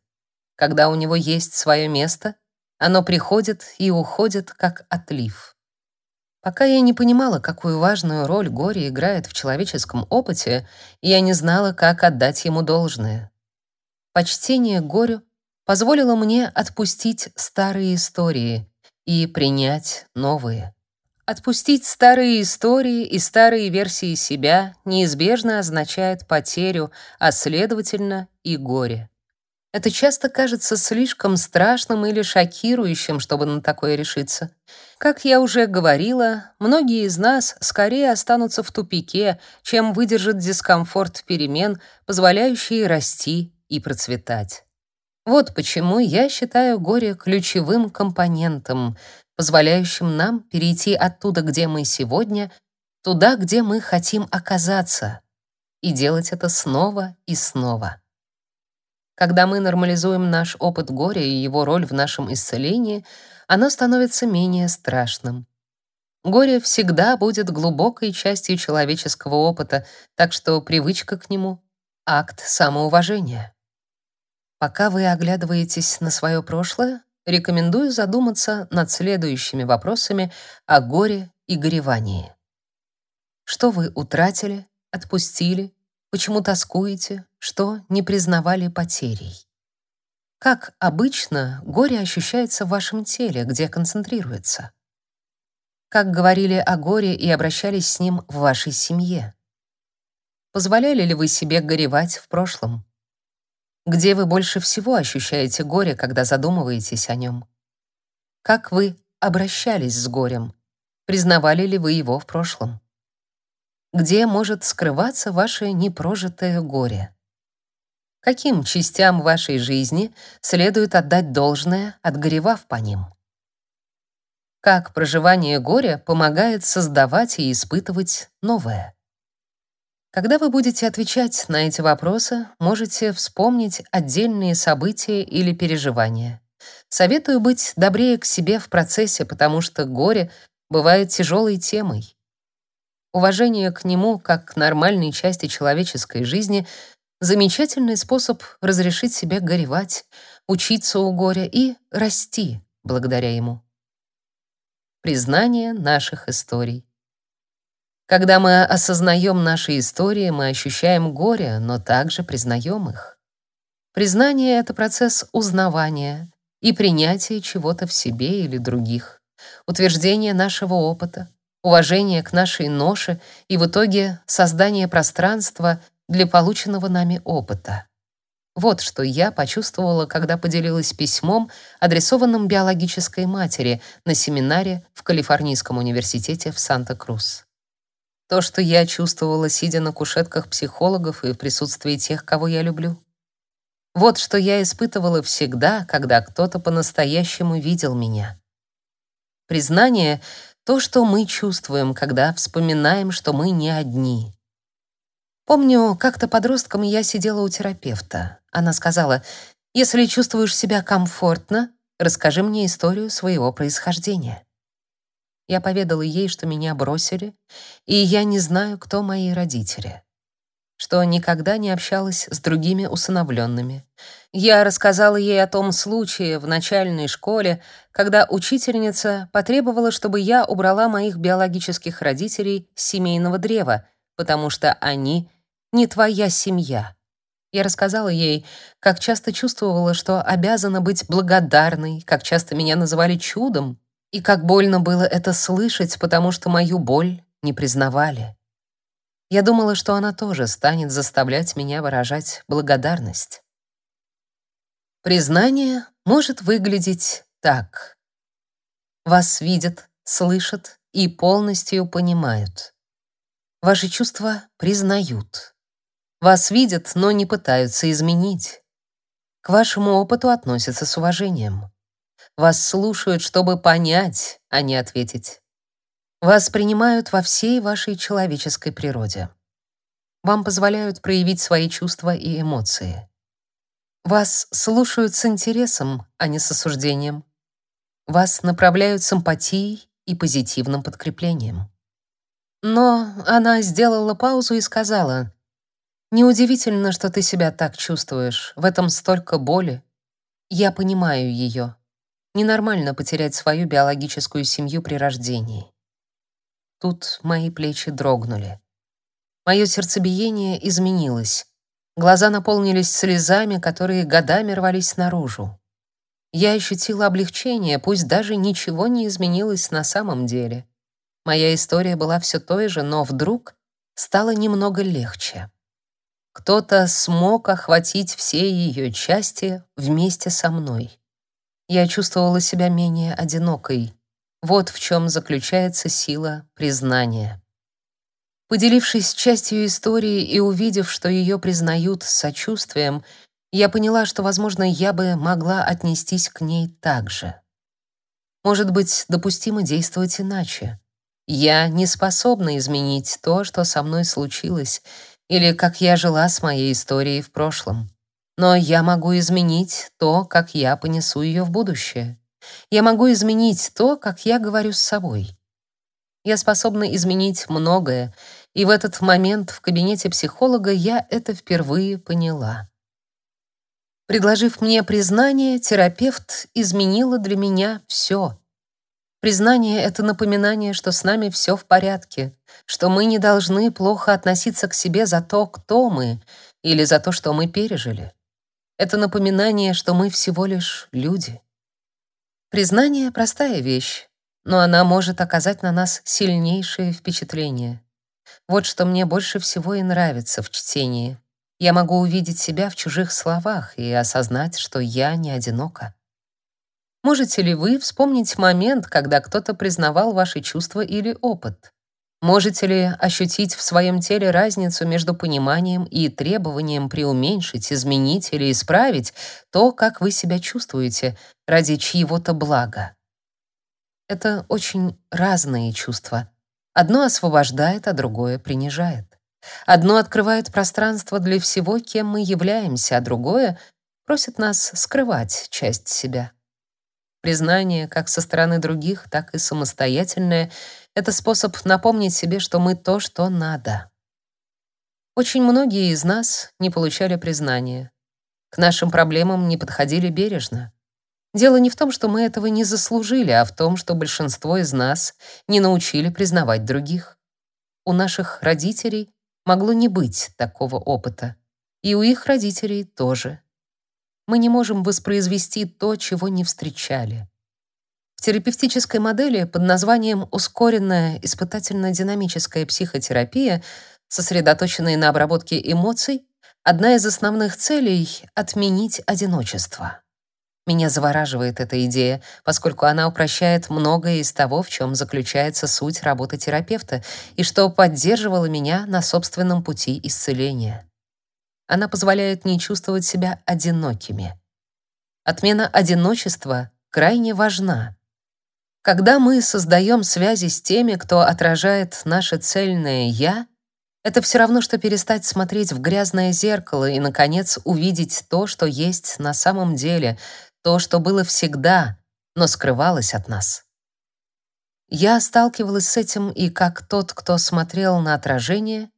Когда у него есть свое место, оно приходит и уходит, как отлив. Пока я не понимала, какую важную роль горе играет в человеческом опыте, я не знала, как отдать ему должное. Почтение горю позволило мне отпустить старые истории и принять новые. Отпустить старые истории и старые версии себя неизбежно означает потерю, а следовательно и горе. Это часто кажется слишком страшным или шокирующим, чтобы на такое решиться. Как я уже говорила, многие из нас скорее останутся в тупике, чем выдержат дискомфорт перемен, позволяющие расти и процветать. Вот почему я считаю горе ключевым компонентом, позволяющим нам перейти оттуда, где мы сегодня, туда, где мы хотим оказаться, и делать это снова и снова. Когда мы нормализуем наш опыт горя и его роль в нашем исцелении, оно становится менее страшным. Горе всегда будет глубокой частью человеческого опыта, так что привычка к нему — акт самоуважения. Пока вы оглядываетесь на свое прошлое, рекомендую задуматься над следующими вопросами о горе и горевании. Что вы утратили, отпустили Почему тоскуете? Что не признавали потерей? Как обычно горе ощущается в вашем теле, где концентрируется? Как говорили о горе и обращались с ним в вашей семье? Позволяли ли вы себе горевать в прошлом? Где вы больше всего ощущаете горе, когда задумываетесь о нем? как вы обращались с горем, признавали ли вы его в прошлом. Где может скрываться ваше непрожитое горе? Каким частям вашей жизни следует отдать должное, отгоревав по ним? Как проживание горя помогает создавать и испытывать новое? Когда вы будете отвечать на эти вопросы, можете вспомнить отдельные события или переживания. Советую быть добрее к себе в процессе, потому что горе бывает тяжелой темой. Уважение к нему, как к нормальной части человеческой жизни, замечательный способ разрешить себе горевать, учиться у горя и расти благодаря ему. Признание наших историй. Когда мы осознаем наши истории, мы ощущаем горе, но также признаем их. Признание — это процесс узнавания и принятия чего-то в себе или других, утверждение нашего опыта, уважение к нашей ноше и в итоге создание пространства для полученного нами опыта. Вот что я почувствовала, когда поделилась письмом, адресованным биологической матери на семинаре в Калифорнийском университете в Санта-Крус. То, что я чувствовала, сидя на кушетках психологов и в присутствии тех, кого я люблю. Вот что я испытывала всегда, когда кто-то по-настоящему видел меня. Признание — то, что мы чувствуем, когда вспоминаем, что мы не одни. Помню, как-то подростком я сидела у терапевта. Она сказала, «Если чувствуешь себя комфортно, расскажи мне историю своего происхождения». Я поведала ей, что меня бросили, и я не знаю, кто мои родители. Что никогда не общалась с другими усыновленными. Я рассказала ей о том случае в начальной школе, когда учительница потребовала, чтобы я убрала моих биологических родителей с семейного древа, потому что они не твоя семья. Я рассказала ей, как часто чувствовала, что обязана быть благодарной, как часто меня называли чудом, и как больно было это слышать, потому что мою боль не признавали. Я думала, что она тоже станет заставлять меня выражать благодарность. Признание может выглядеть так. Вас видят, слышат и полностью понимают. Ваши чувства признают. Вас видят, но не пытаются изменить. К вашему опыту относятся с уважением. Вас слушают, чтобы понять, а не ответить. Вас принимают во всей вашей человеческой природе. Вам позволяют проявить свои чувства и эмоции. Вас слушают с интересом, а не с осуждением. Вас направляют с эмпатией и позитивным подкреплением. Но она сделала паузу и сказала, «Неудивительно, что ты себя так чувствуешь. В этом столько боли. Я понимаю ее. Ненормально потерять свою биологическую семью при рождении. Тут мои плечи дрогнули. Мое сердцебиение изменилось. Глаза наполнились слезами, которые годами рвались наружу. Я ощутила облегчение, пусть даже ничего не изменилось на самом деле. Моя история была все той же, но вдруг стало немного легче. Кто-то смог охватить все ее части вместе со мной я чувствовала себя менее одинокой. Вот в чем заключается сила признания. Поделившись частью истории и увидев, что ее признают с сочувствием, я поняла, что, возможно, я бы могла отнестись к ней так же. Может быть, допустимо действовать иначе. Я не способна изменить то, что со мной случилось, или как я жила с моей историей в прошлом. Но я могу изменить то, как я понесу ее в будущее. Я могу изменить то, как я говорю с собой. Я способна изменить многое, и в этот момент в кабинете психолога я это впервые поняла. Предложив мне признание, терапевт изменила для меня все. Признание — это напоминание, что с нами все в порядке, что мы не должны плохо относиться к себе за то, кто мы, или за то, что мы пережили. Это напоминание, что мы всего лишь люди. Признание — простая вещь, но она может оказать на нас сильнейшее впечатление. Вот что мне больше всего и нравится в чтении. Я могу увидеть себя в чужих словах и осознать, что я не одинока. Можете ли вы вспомнить момент, когда кто-то признавал ваши чувства или опыт? Можете ли ощутить в своем теле разницу между пониманием и требованием преуменьшить, изменить или исправить то, как вы себя чувствуете, ради чьего-то блага? Это очень разные чувства. Одно освобождает, а другое принижает. Одно открывает пространство для всего, кем мы являемся, а другое просит нас скрывать часть себя. Признание как со стороны других, так и самостоятельное — это способ напомнить себе, что мы то, что надо. Очень многие из нас не получали признания. К нашим проблемам не подходили бережно. Дело не в том, что мы этого не заслужили, а в том, что большинство из нас не научили признавать других. У наших родителей могло не быть такого опыта. И у их родителей тоже. Мы не можем воспроизвести то, чего не встречали. В терапевтической модели под названием «ускоренная испытательно-динамическая психотерапия», сосредоточенная на обработке эмоций, одна из основных целей — отменить одиночество. Меня завораживает эта идея, поскольку она упрощает многое из того, в чем заключается суть работы терапевта и что поддерживало меня на собственном пути исцеления. Она позволяет не чувствовать себя одинокими. Отмена одиночества крайне важна. Когда мы создаем связи с теми, кто отражает наше цельное «я», это все равно, что перестать смотреть в грязное зеркало и, наконец, увидеть то, что есть на самом деле, то, что было всегда, но скрывалось от нас. Я сталкивалась с этим и как тот, кто смотрел на отражение,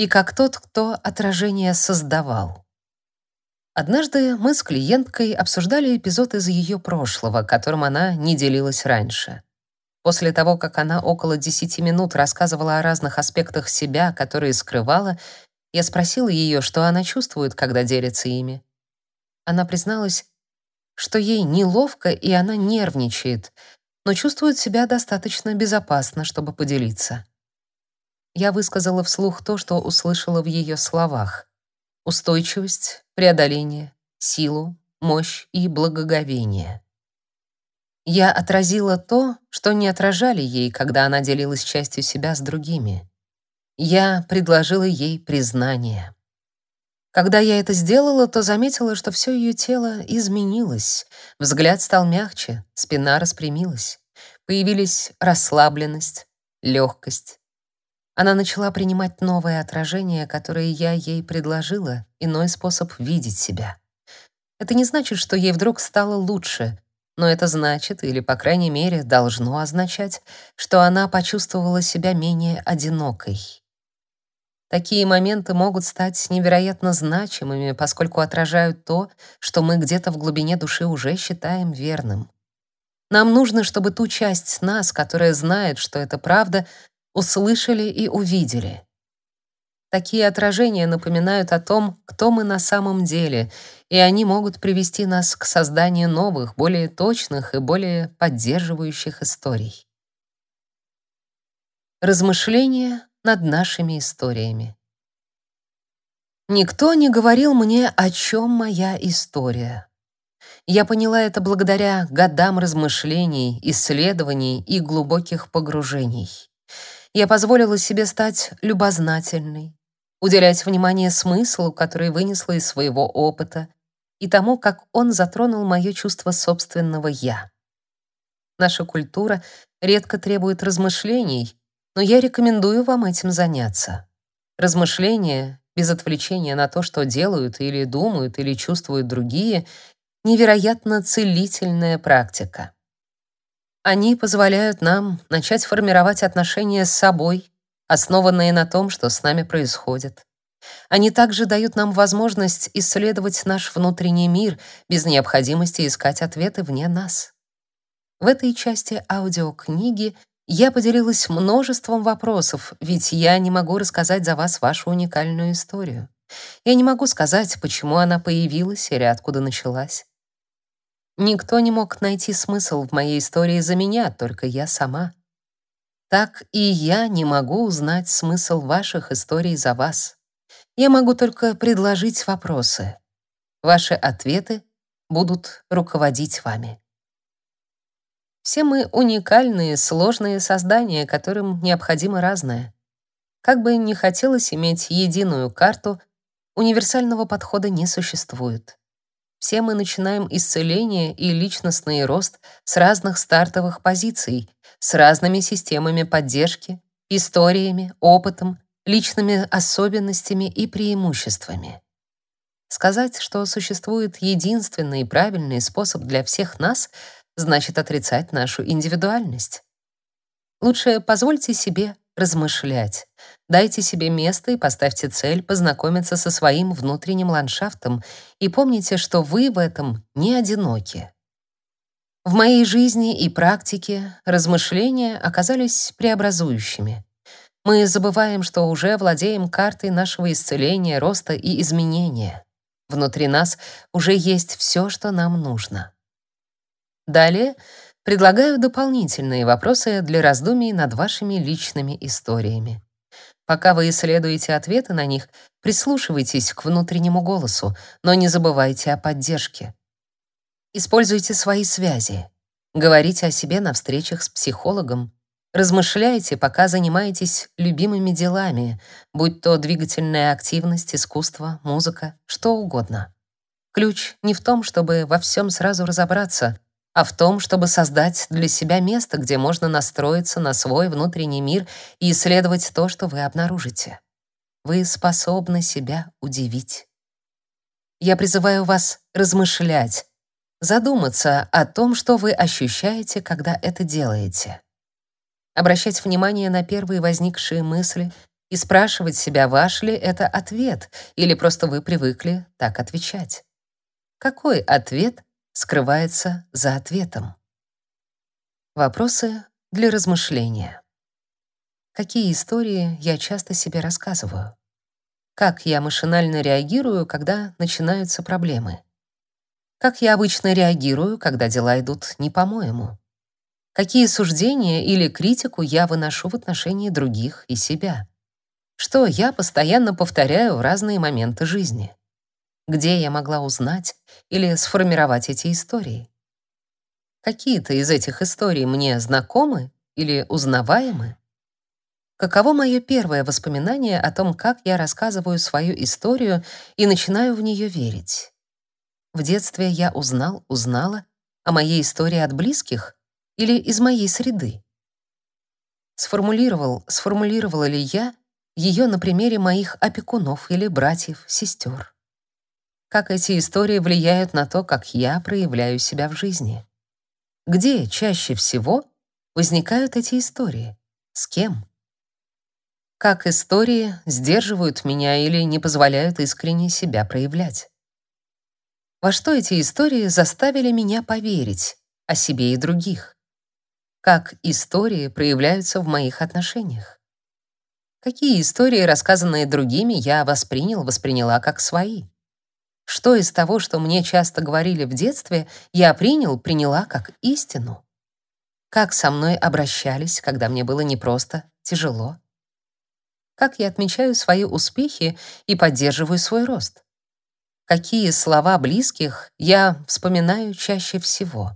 и как тот, кто отражение создавал. Однажды мы с клиенткой обсуждали эпизод из ее прошлого, которым она не делилась раньше. После того, как она около 10 минут рассказывала о разных аспектах себя, которые скрывала, я спросила ее, что она чувствует, когда делится ими. Она призналась, что ей неловко и она нервничает, но чувствует себя достаточно безопасно, чтобы поделиться. Я высказала вслух то, что услышала в ее словах. Устойчивость, преодоление, силу, мощь и благоговение. Я отразила то, что не отражали ей, когда она делилась частью себя с другими. Я предложила ей признание. Когда я это сделала, то заметила, что все ее тело изменилось. Взгляд стал мягче, спина распрямилась. Появились расслабленность, легкость. Она начала принимать новое отражение, которое я ей предложила, иной способ видеть себя. Это не значит, что ей вдруг стало лучше, но это значит, или, по крайней мере, должно означать, что она почувствовала себя менее одинокой. Такие моменты могут стать невероятно значимыми, поскольку отражают то, что мы где-то в глубине души уже считаем верным. Нам нужно, чтобы ту часть нас, которая знает, что это правда, услышали и увидели. Такие отражения напоминают о том, кто мы на самом деле, и они могут привести нас к созданию новых, более точных и более поддерживающих историй. Размышления над нашими историями. Никто не говорил мне, о чем моя история. Я поняла это благодаря годам размышлений, исследований и глубоких погружений. Я позволила себе стать любознательной, уделять внимание смыслу, который вынесла из своего опыта, и тому, как он затронул мое чувство собственного «я». Наша культура редко требует размышлений, но я рекомендую вам этим заняться. Размышления без отвлечения на то, что делают или думают или чувствуют другие, невероятно целительная практика. Они позволяют нам начать формировать отношения с собой, основанные на том, что с нами происходит. Они также дают нам возможность исследовать наш внутренний мир без необходимости искать ответы вне нас. В этой части аудиокниги я поделилась множеством вопросов, ведь я не могу рассказать за вас вашу уникальную историю. Я не могу сказать, почему она появилась или откуда началась. Никто не мог найти смысл в моей истории за меня, только я сама. Так и я не могу узнать смысл ваших историй за вас. Я могу только предложить вопросы. Ваши ответы будут руководить вами. Все мы уникальные, сложные создания, которым необходимо разное. Как бы ни хотелось иметь единую карту, универсального подхода не существует. Все мы начинаем исцеление и личностный рост с разных стартовых позиций, с разными системами поддержки, историями, опытом, личными особенностями и преимуществами. Сказать, что существует единственный правильный способ для всех нас, значит отрицать нашу индивидуальность. Лучше позвольте себе размышлять. Дайте себе место и поставьте цель познакомиться со своим внутренним ландшафтом и помните, что вы в этом не одиноки. В моей жизни и практике размышления оказались преобразующими. Мы забываем, что уже владеем картой нашего исцеления, роста и изменения. Внутри нас уже есть все, что нам нужно. Далее предлагаю дополнительные вопросы для раздумий над вашими личными историями. Пока вы исследуете ответы на них, прислушивайтесь к внутреннему голосу, но не забывайте о поддержке. Используйте свои связи. Говорите о себе на встречах с психологом. Размышляйте, пока занимаетесь любимыми делами, будь то двигательная активность, искусство, музыка, что угодно. Ключ не в том, чтобы во всем сразу разобраться, а в том, чтобы создать для себя место, где можно настроиться на свой внутренний мир и исследовать то, что вы обнаружите. Вы способны себя удивить. Я призываю вас размышлять, задуматься о том, что вы ощущаете, когда это делаете. Обращать внимание на первые возникшие мысли и спрашивать себя, ваш ли это ответ, или просто вы привыкли так отвечать. Какой ответ скрывается за ответом. Вопросы для размышления. Какие истории я часто себе рассказываю? Как я машинально реагирую, когда начинаются проблемы? Как я обычно реагирую, когда дела идут не по-моему? Какие суждения или критику я выношу в отношении других и себя? Что я постоянно повторяю в разные моменты жизни? Где я могла узнать или сформировать эти истории? Какие-то из этих историй мне знакомы или узнаваемы? Каково мое первое воспоминание о том, как я рассказываю свою историю и начинаю в нее верить? В детстве я узнал, узнала о моей истории от близких или из моей среды? Сформулировал, сформулировала ли я ее на примере моих опекунов или братьев, сестер? Как эти истории влияют на то, как я проявляю себя в жизни. Где чаще всего возникают эти истории? С кем? Как истории сдерживают меня или не позволяют искренне себя проявлять? Во что эти истории заставили меня поверить о себе и других? Как истории проявляются в моих отношениях? Какие истории, рассказанные другими, я воспринял, восприняла как свои? Что из того, что мне часто говорили в детстве, я принял, приняла как истину? Как со мной обращались, когда мне было непросто, тяжело? Как я отмечаю свои успехи и поддерживаю свой рост? Какие слова близких я вспоминаю чаще всего?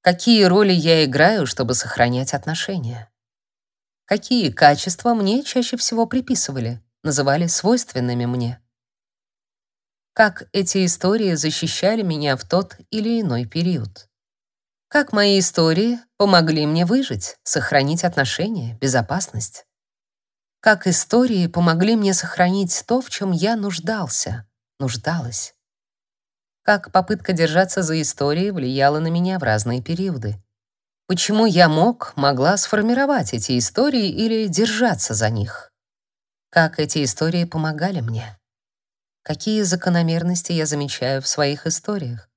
Какие роли я играю, чтобы сохранять отношения? Какие качества мне чаще всего приписывали, называли свойственными мне? Как эти истории защищали меня в тот или иной период. Как мои истории помогли мне выжить, сохранить отношения, безопасность. Как истории помогли мне сохранить то, в чем я нуждался, нуждалась. Как попытка держаться за историей влияла на меня в разные периоды. Почему я мог, могла сформировать эти истории или держаться за них? Как эти истории помогали мне? Какие закономерности я замечаю в своих историях.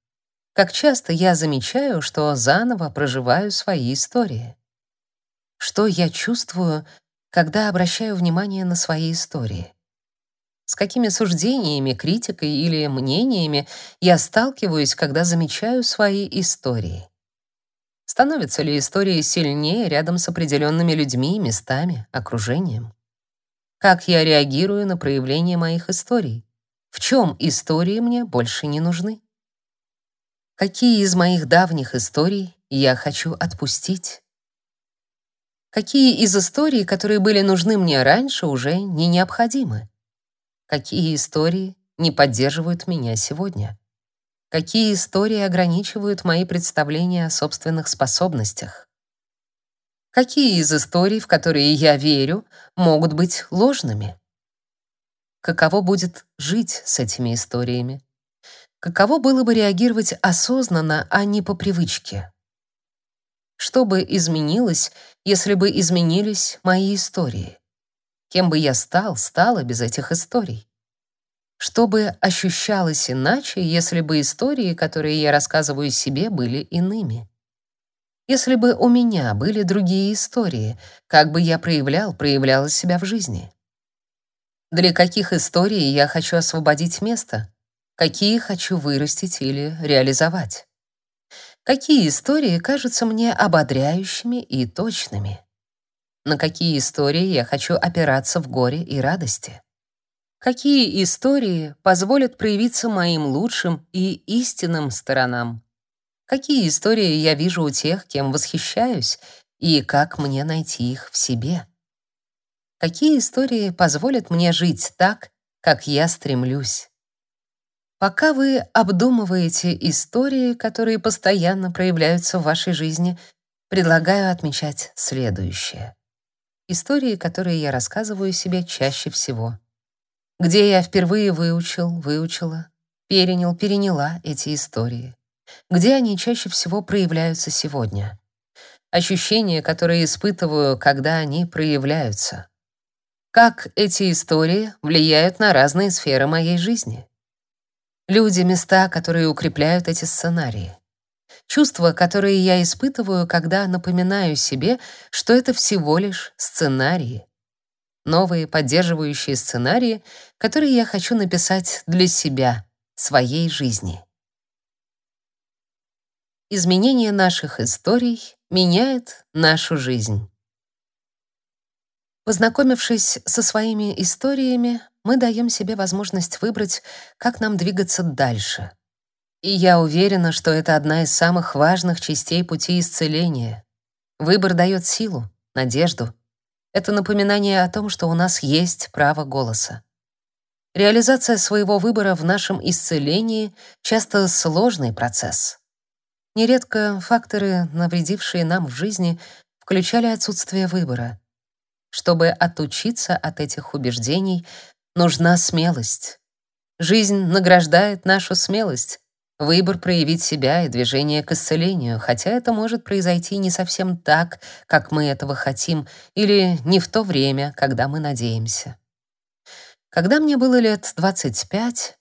Как часто я замечаю, что заново проживаю свои истории. Что я чувствую, когда обращаю внимание на свои истории. С какими суждениями, критикой или мнениями я сталкиваюсь, когда замечаю свои истории. Становятся ли истории сильнее рядом с определенными людьми, местами, окружением? Как я реагирую на проявление моих историй? В чем истории мне больше не нужны? Какие из моих давних историй я хочу отпустить? Какие из историй, которые были нужны мне раньше, уже не необходимы? Какие истории не поддерживают меня сегодня? Какие истории ограничивают мои представления о собственных способностях? Какие из историй, в которые я верю, могут быть ложными? Каково будет жить с этими историями? Каково было бы реагировать осознанно, а не по привычке? Что бы изменилось, если бы изменились мои истории? Кем бы я стал, стала без этих историй? Что бы ощущалось иначе, если бы истории, которые я рассказываю себе, были иными? Если бы у меня были другие истории, как бы я проявлял, проявляла себя в жизни? Для каких историй я хочу освободить место? Какие хочу вырастить или реализовать? Какие истории кажутся мне ободряющими и точными? На какие истории я хочу опираться в горе и радости? Какие истории позволят проявиться моим лучшим и истинным сторонам? Какие истории я вижу у тех, кем восхищаюсь, и как мне найти их в себе? Какие истории позволят мне жить так, как я стремлюсь? Пока вы обдумываете истории, которые постоянно проявляются в вашей жизни, предлагаю отмечать следующее. Истории, которые я рассказываю себе чаще всего. Где я впервые выучил, выучила, перенял, переняла эти истории где они чаще всего проявляются сегодня. Ощущения, которые испытываю, когда они проявляются. Как эти истории влияют на разные сферы моей жизни. Люди, места, которые укрепляют эти сценарии. Чувства, которые я испытываю, когда напоминаю себе, что это всего лишь сценарии. Новые поддерживающие сценарии, которые я хочу написать для себя, своей жизни. Изменение наших историй меняет нашу жизнь. Познакомившись со своими историями, мы даем себе возможность выбрать, как нам двигаться дальше. И я уверена, что это одна из самых важных частей пути исцеления. Выбор дает силу, надежду. Это напоминание о том, что у нас есть право голоса. Реализация своего выбора в нашем исцелении часто сложный процесс. Нередко факторы, навредившие нам в жизни, включали отсутствие выбора. Чтобы отучиться от этих убеждений, нужна смелость. Жизнь награждает нашу смелость, выбор проявить себя и движение к исцелению, хотя это может произойти не совсем так, как мы этого хотим, или не в то время, когда мы надеемся. Когда мне было лет 25,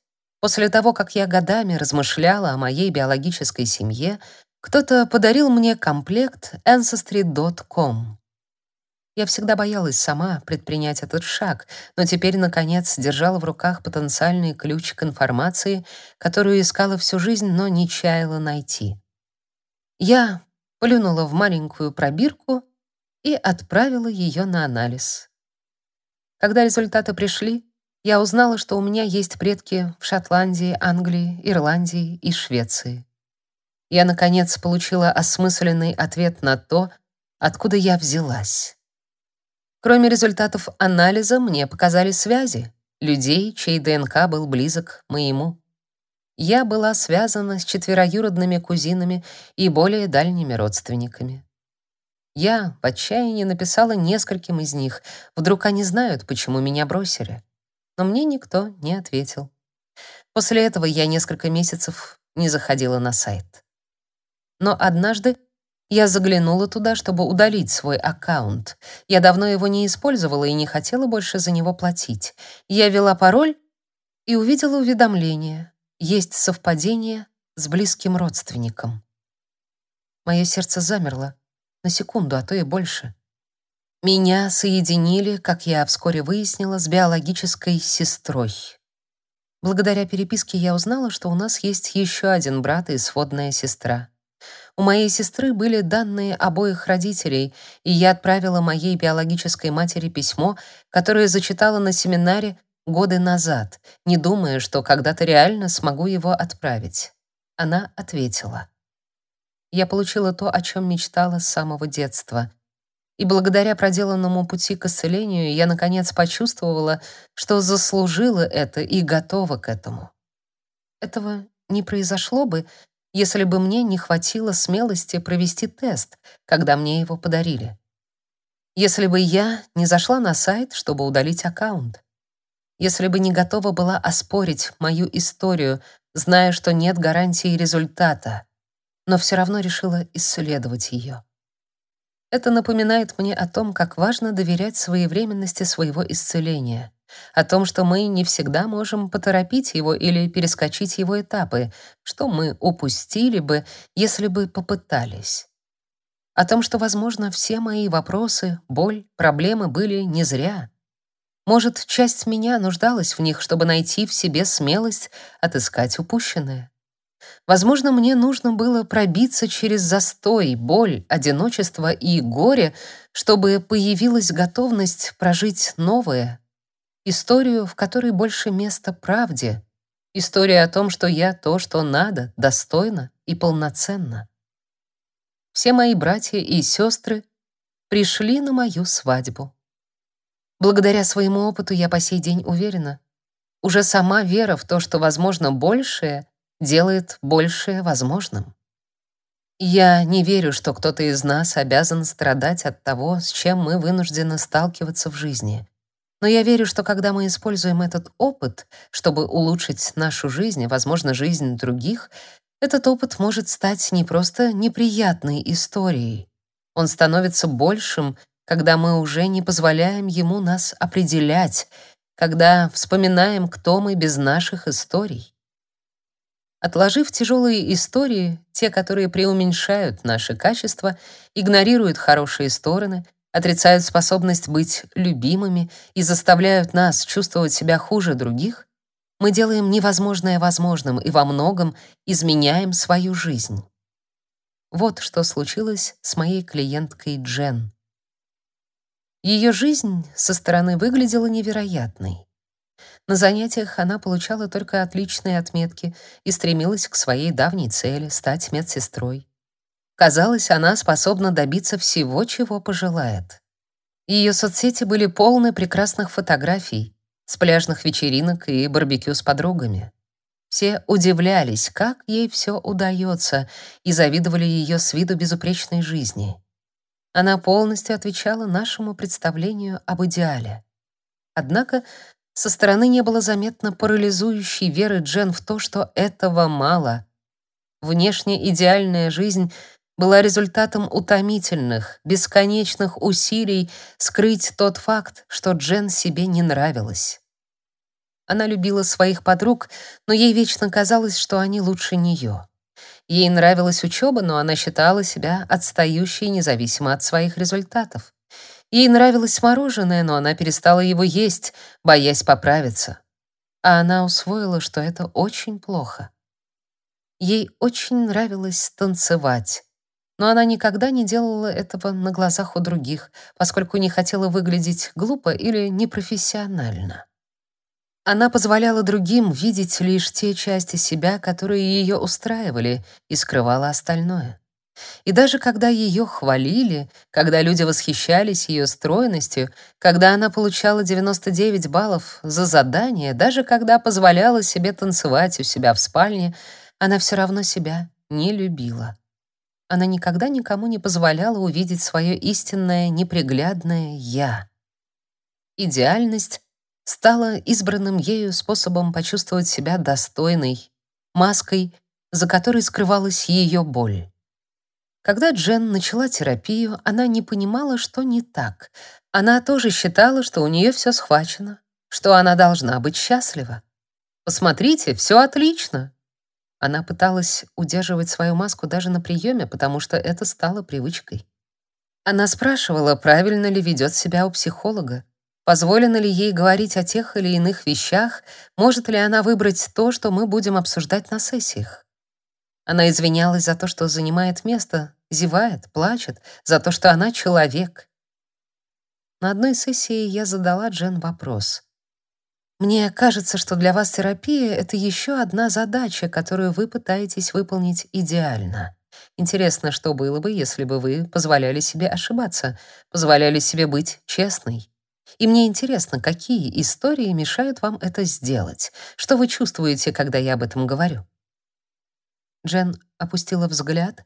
После того, как я годами размышляла о моей биологической семье, кто-то подарил мне комплект Ancestry.com. Я всегда боялась сама предпринять этот шаг, но теперь, наконец, держала в руках потенциальный ключ к информации, которую искала всю жизнь, но не чаяла найти. Я плюнула в маленькую пробирку и отправила ее на анализ. Когда результаты пришли, я узнала, что у меня есть предки в Шотландии, Англии, Ирландии и Швеции. Я, наконец, получила осмысленный ответ на то, откуда я взялась. Кроме результатов анализа, мне показали связи людей, чей ДНК был близок моему. Я была связана с четвероюродными кузинами и более дальними родственниками. Я в отчаянии написала нескольким из них. Вдруг они знают, почему меня бросили но мне никто не ответил. После этого я несколько месяцев не заходила на сайт. Но однажды я заглянула туда, чтобы удалить свой аккаунт. Я давно его не использовала и не хотела больше за него платить. Я ввела пароль и увидела уведомление. Есть совпадение с близким родственником. Мое сердце замерло на секунду, а то и больше. Меня соединили, как я вскоре выяснила, с биологической сестрой. Благодаря переписке я узнала, что у нас есть еще один брат и сводная сестра. У моей сестры были данные обоих родителей, и я отправила моей биологической матери письмо, которое зачитала на семинаре годы назад, не думая, что когда-то реально смогу его отправить. Она ответила: Я получила то, о чем мечтала с самого детства. И благодаря проделанному пути к исцелению я наконец почувствовала, что заслужила это и готова к этому. Этого не произошло бы, если бы мне не хватило смелости провести тест, когда мне его подарили. Если бы я не зашла на сайт, чтобы удалить аккаунт. Если бы не готова была оспорить мою историю, зная, что нет гарантии результата, но все равно решила исследовать ее. Это напоминает мне о том, как важно доверять своевременности своего исцеления, о том, что мы не всегда можем поторопить его или перескочить его этапы, что мы упустили бы, если бы попытались. О том, что, возможно, все мои вопросы, боль, проблемы были не зря. Может, часть меня нуждалась в них, чтобы найти в себе смелость отыскать упущенное. Возможно, мне нужно было пробиться через застой, боль, одиночество и горе, чтобы появилась готовность прожить новое, историю, в которой больше места правде, история о том, что я то, что надо, достойно и полноценно. Все мои братья и сестры пришли на мою свадьбу. Благодаря своему опыту я по сей день уверена, уже сама вера в то, что возможно большее, делает большее возможным. Я не верю, что кто-то из нас обязан страдать от того, с чем мы вынуждены сталкиваться в жизни. Но я верю, что когда мы используем этот опыт, чтобы улучшить нашу жизнь и, возможно, жизнь других, этот опыт может стать не просто неприятной историей. Он становится большим, когда мы уже не позволяем ему нас определять, когда вспоминаем, кто мы без наших историй. Отложив тяжелые истории, те, которые преуменьшают наши качества, игнорируют хорошие стороны, отрицают способность быть любимыми и заставляют нас чувствовать себя хуже других, мы делаем невозможное возможным и во многом изменяем свою жизнь. Вот что случилось с моей клиенткой Джен. Ее жизнь со стороны выглядела невероятной. На занятиях она получала только отличные отметки и стремилась к своей давней цели — стать медсестрой. Казалось, она способна добиться всего, чего пожелает. Ее соцсети были полны прекрасных фотографий с пляжных вечеринок и барбекю с подругами. Все удивлялись, как ей все удается, и завидовали ее с виду безупречной жизни. Она полностью отвечала нашему представлению об идеале. Однако со стороны не было заметно парализующей веры Джен в то, что этого мало. Внешне идеальная жизнь была результатом утомительных, бесконечных усилий скрыть тот факт, что Джен себе не нравилась. Она любила своих подруг, но ей вечно казалось, что они лучше нее. Ей нравилась учеба, но она считала себя отстающей независимо от своих результатов. Ей нравилось мороженое, но она перестала его есть, боясь поправиться. А она усвоила, что это очень плохо. Ей очень нравилось танцевать, но она никогда не делала этого на глазах у других, поскольку не хотела выглядеть глупо или непрофессионально. Она позволяла другим видеть лишь те части себя, которые ее устраивали, и скрывала остальное. И даже когда ее хвалили, когда люди восхищались ее стройностью, когда она получала 99 баллов за задание, даже когда позволяла себе танцевать у себя в спальне, она все равно себя не любила. Она никогда никому не позволяла увидеть свое истинное, неприглядное «я». Идеальность стала избранным ею способом почувствовать себя достойной, маской, за которой скрывалась ее боль. Когда Джен начала терапию, она не понимала, что не так. Она тоже считала, что у нее все схвачено, что она должна быть счастлива. «Посмотрите, все отлично!» Она пыталась удерживать свою маску даже на приеме, потому что это стало привычкой. Она спрашивала, правильно ли ведет себя у психолога, позволено ли ей говорить о тех или иных вещах, может ли она выбрать то, что мы будем обсуждать на сессиях. Она извинялась за то, что занимает место, зевает, плачет, за то, что она человек. На одной сессии я задала Джен вопрос. «Мне кажется, что для вас терапия — это еще одна задача, которую вы пытаетесь выполнить идеально. Интересно, что было бы, если бы вы позволяли себе ошибаться, позволяли себе быть честной. И мне интересно, какие истории мешают вам это сделать? Что вы чувствуете, когда я об этом говорю? Джен опустила взгляд,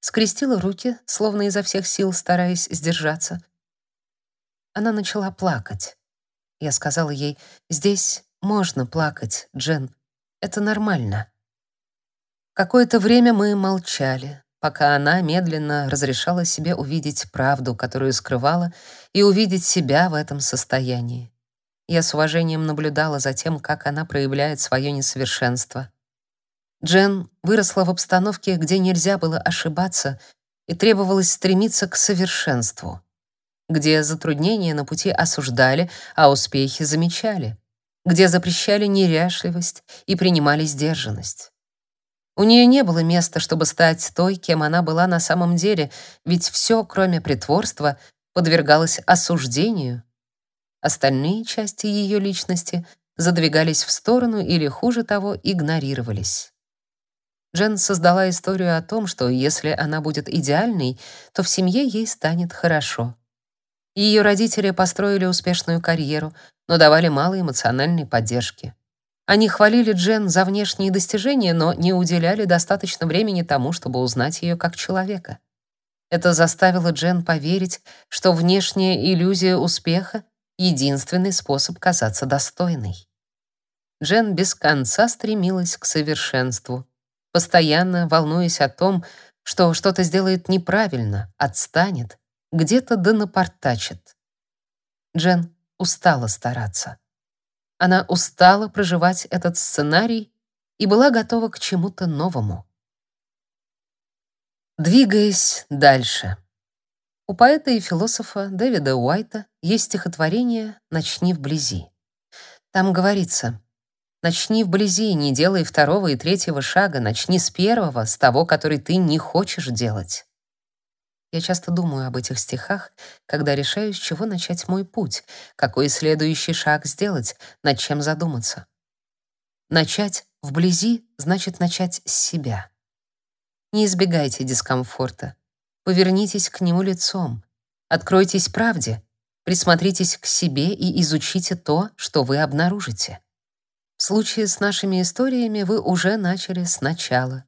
скрестила руки, словно изо всех сил стараясь сдержаться. Она начала плакать. Я сказала ей: "Здесь можно плакать, Джен. Это нормально". Какое-то время мы молчали, пока она медленно разрешала себе увидеть правду, которую скрывала, и увидеть себя в этом состоянии. Я с уважением наблюдала за тем, как она проявляет свое несовершенство. Джен выросла в обстановке, где нельзя было ошибаться, и требовалось стремиться к совершенству, где затруднения на пути осуждали, а успехи замечали, где запрещали неряшливость и принимали сдержанность. У нее не было места, чтобы стать той, кем она была на самом деле, ведь все, кроме притворства, подвергалось осуждению. Остальные части ее личности задвигались в сторону или, хуже того, игнорировались. Джен создала историю о том, что если она будет идеальной, то в семье ей станет хорошо. Ее родители построили успешную карьеру, но давали мало эмоциональной поддержки. Они хвалили Джен за внешние достижения, но не уделяли достаточно времени тому, чтобы узнать ее как человека. Это заставило Джен поверить, что внешняя иллюзия успеха — единственный способ казаться достойной. Джен без конца стремилась к совершенству, постоянно волнуясь о том, что что-то сделает неправильно, отстанет, где-то да напортачит. Джен устала стараться. Она устала проживать этот сценарий и была готова к чему-то новому. Двигаясь дальше. У поэта и философа Дэвида Уайта есть стихотворение «Начни вблизи». Там говорится «Начни вблизи, не делай второго и третьего шага, начни с первого, с того, который ты не хочешь делать». Я часто думаю об этих стихах, когда решаю, с чего начать мой путь, какой следующий шаг сделать, над чем задуматься. Начать вблизи значит начать с себя. Не избегайте дискомфорта. Повернитесь к нему лицом. Откройтесь правде. Присмотритесь к себе и изучите то, что вы обнаружите. В случае с нашими историями вы уже начали сначала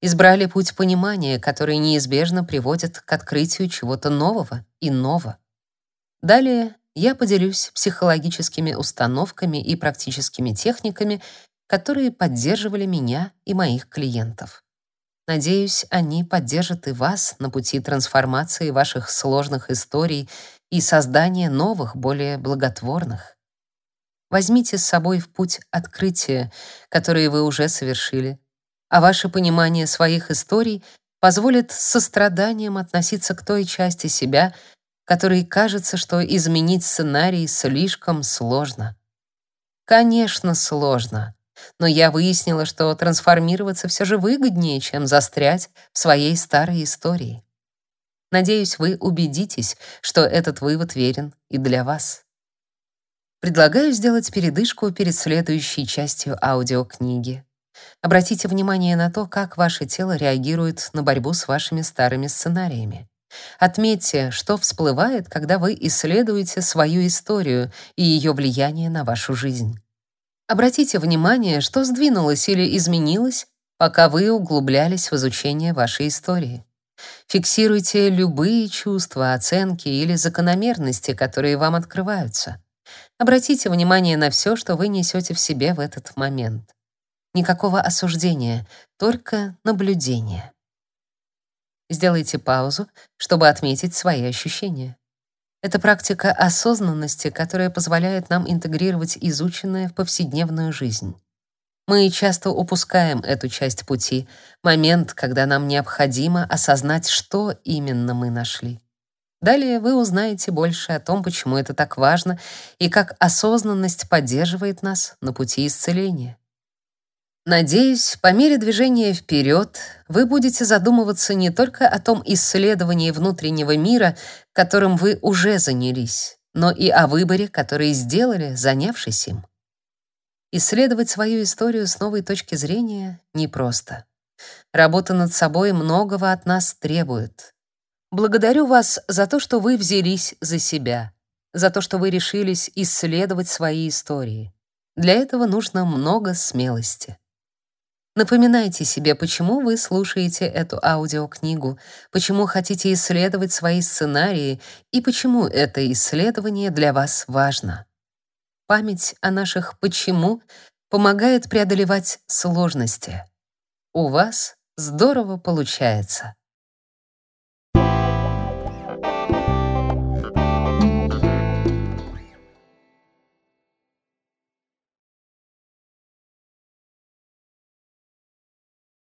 избрали путь понимания, который неизбежно приводит к открытию чего-то нового, и иного. Далее я поделюсь психологическими установками и практическими техниками, которые поддерживали меня и моих клиентов. Надеюсь, они поддержат и вас на пути трансформации ваших сложных историй и создания новых, более благотворных. Возьмите с собой в путь открытия, которые вы уже совершили, а ваше понимание своих историй позволит с состраданием относиться к той части себя, которой кажется, что изменить сценарий слишком сложно. Конечно, сложно. Но я выяснила, что трансформироваться все же выгоднее, чем застрять в своей старой истории. Надеюсь, вы убедитесь, что этот вывод верен и для вас. Предлагаю сделать передышку перед следующей частью аудиокниги. Обратите внимание на то, как ваше тело реагирует на борьбу с вашими старыми сценариями. Отметьте, что всплывает, когда вы исследуете свою историю и ее влияние на вашу жизнь. Обратите внимание, что сдвинулось или изменилось, пока вы углублялись в изучение вашей истории. Фиксируйте любые чувства, оценки или закономерности, которые вам открываются. Обратите внимание на все, что вы несете в себе в этот момент. Никакого осуждения, только наблюдение. Сделайте паузу, чтобы отметить свои ощущения. Это практика осознанности, которая позволяет нам интегрировать изученное в повседневную жизнь. Мы часто упускаем эту часть пути, момент, когда нам необходимо осознать, что именно мы нашли. Далее вы узнаете больше о том, почему это так важно и как осознанность поддерживает нас на пути исцеления. Надеюсь, по мере движения вперед вы будете задумываться не только о том исследовании внутреннего мира, которым вы уже занялись, но и о выборе, который сделали, занявшись им. Исследовать свою историю с новой точки зрения непросто. Работа над собой многого от нас требует. Благодарю вас за то, что вы взялись за себя, за то, что вы решились исследовать свои истории. Для этого нужно много смелости. Напоминайте себе, почему вы слушаете эту аудиокнигу, почему хотите исследовать свои сценарии и почему это исследование для вас важно. Память о наших «почему» помогает преодолевать сложности. У вас здорово получается.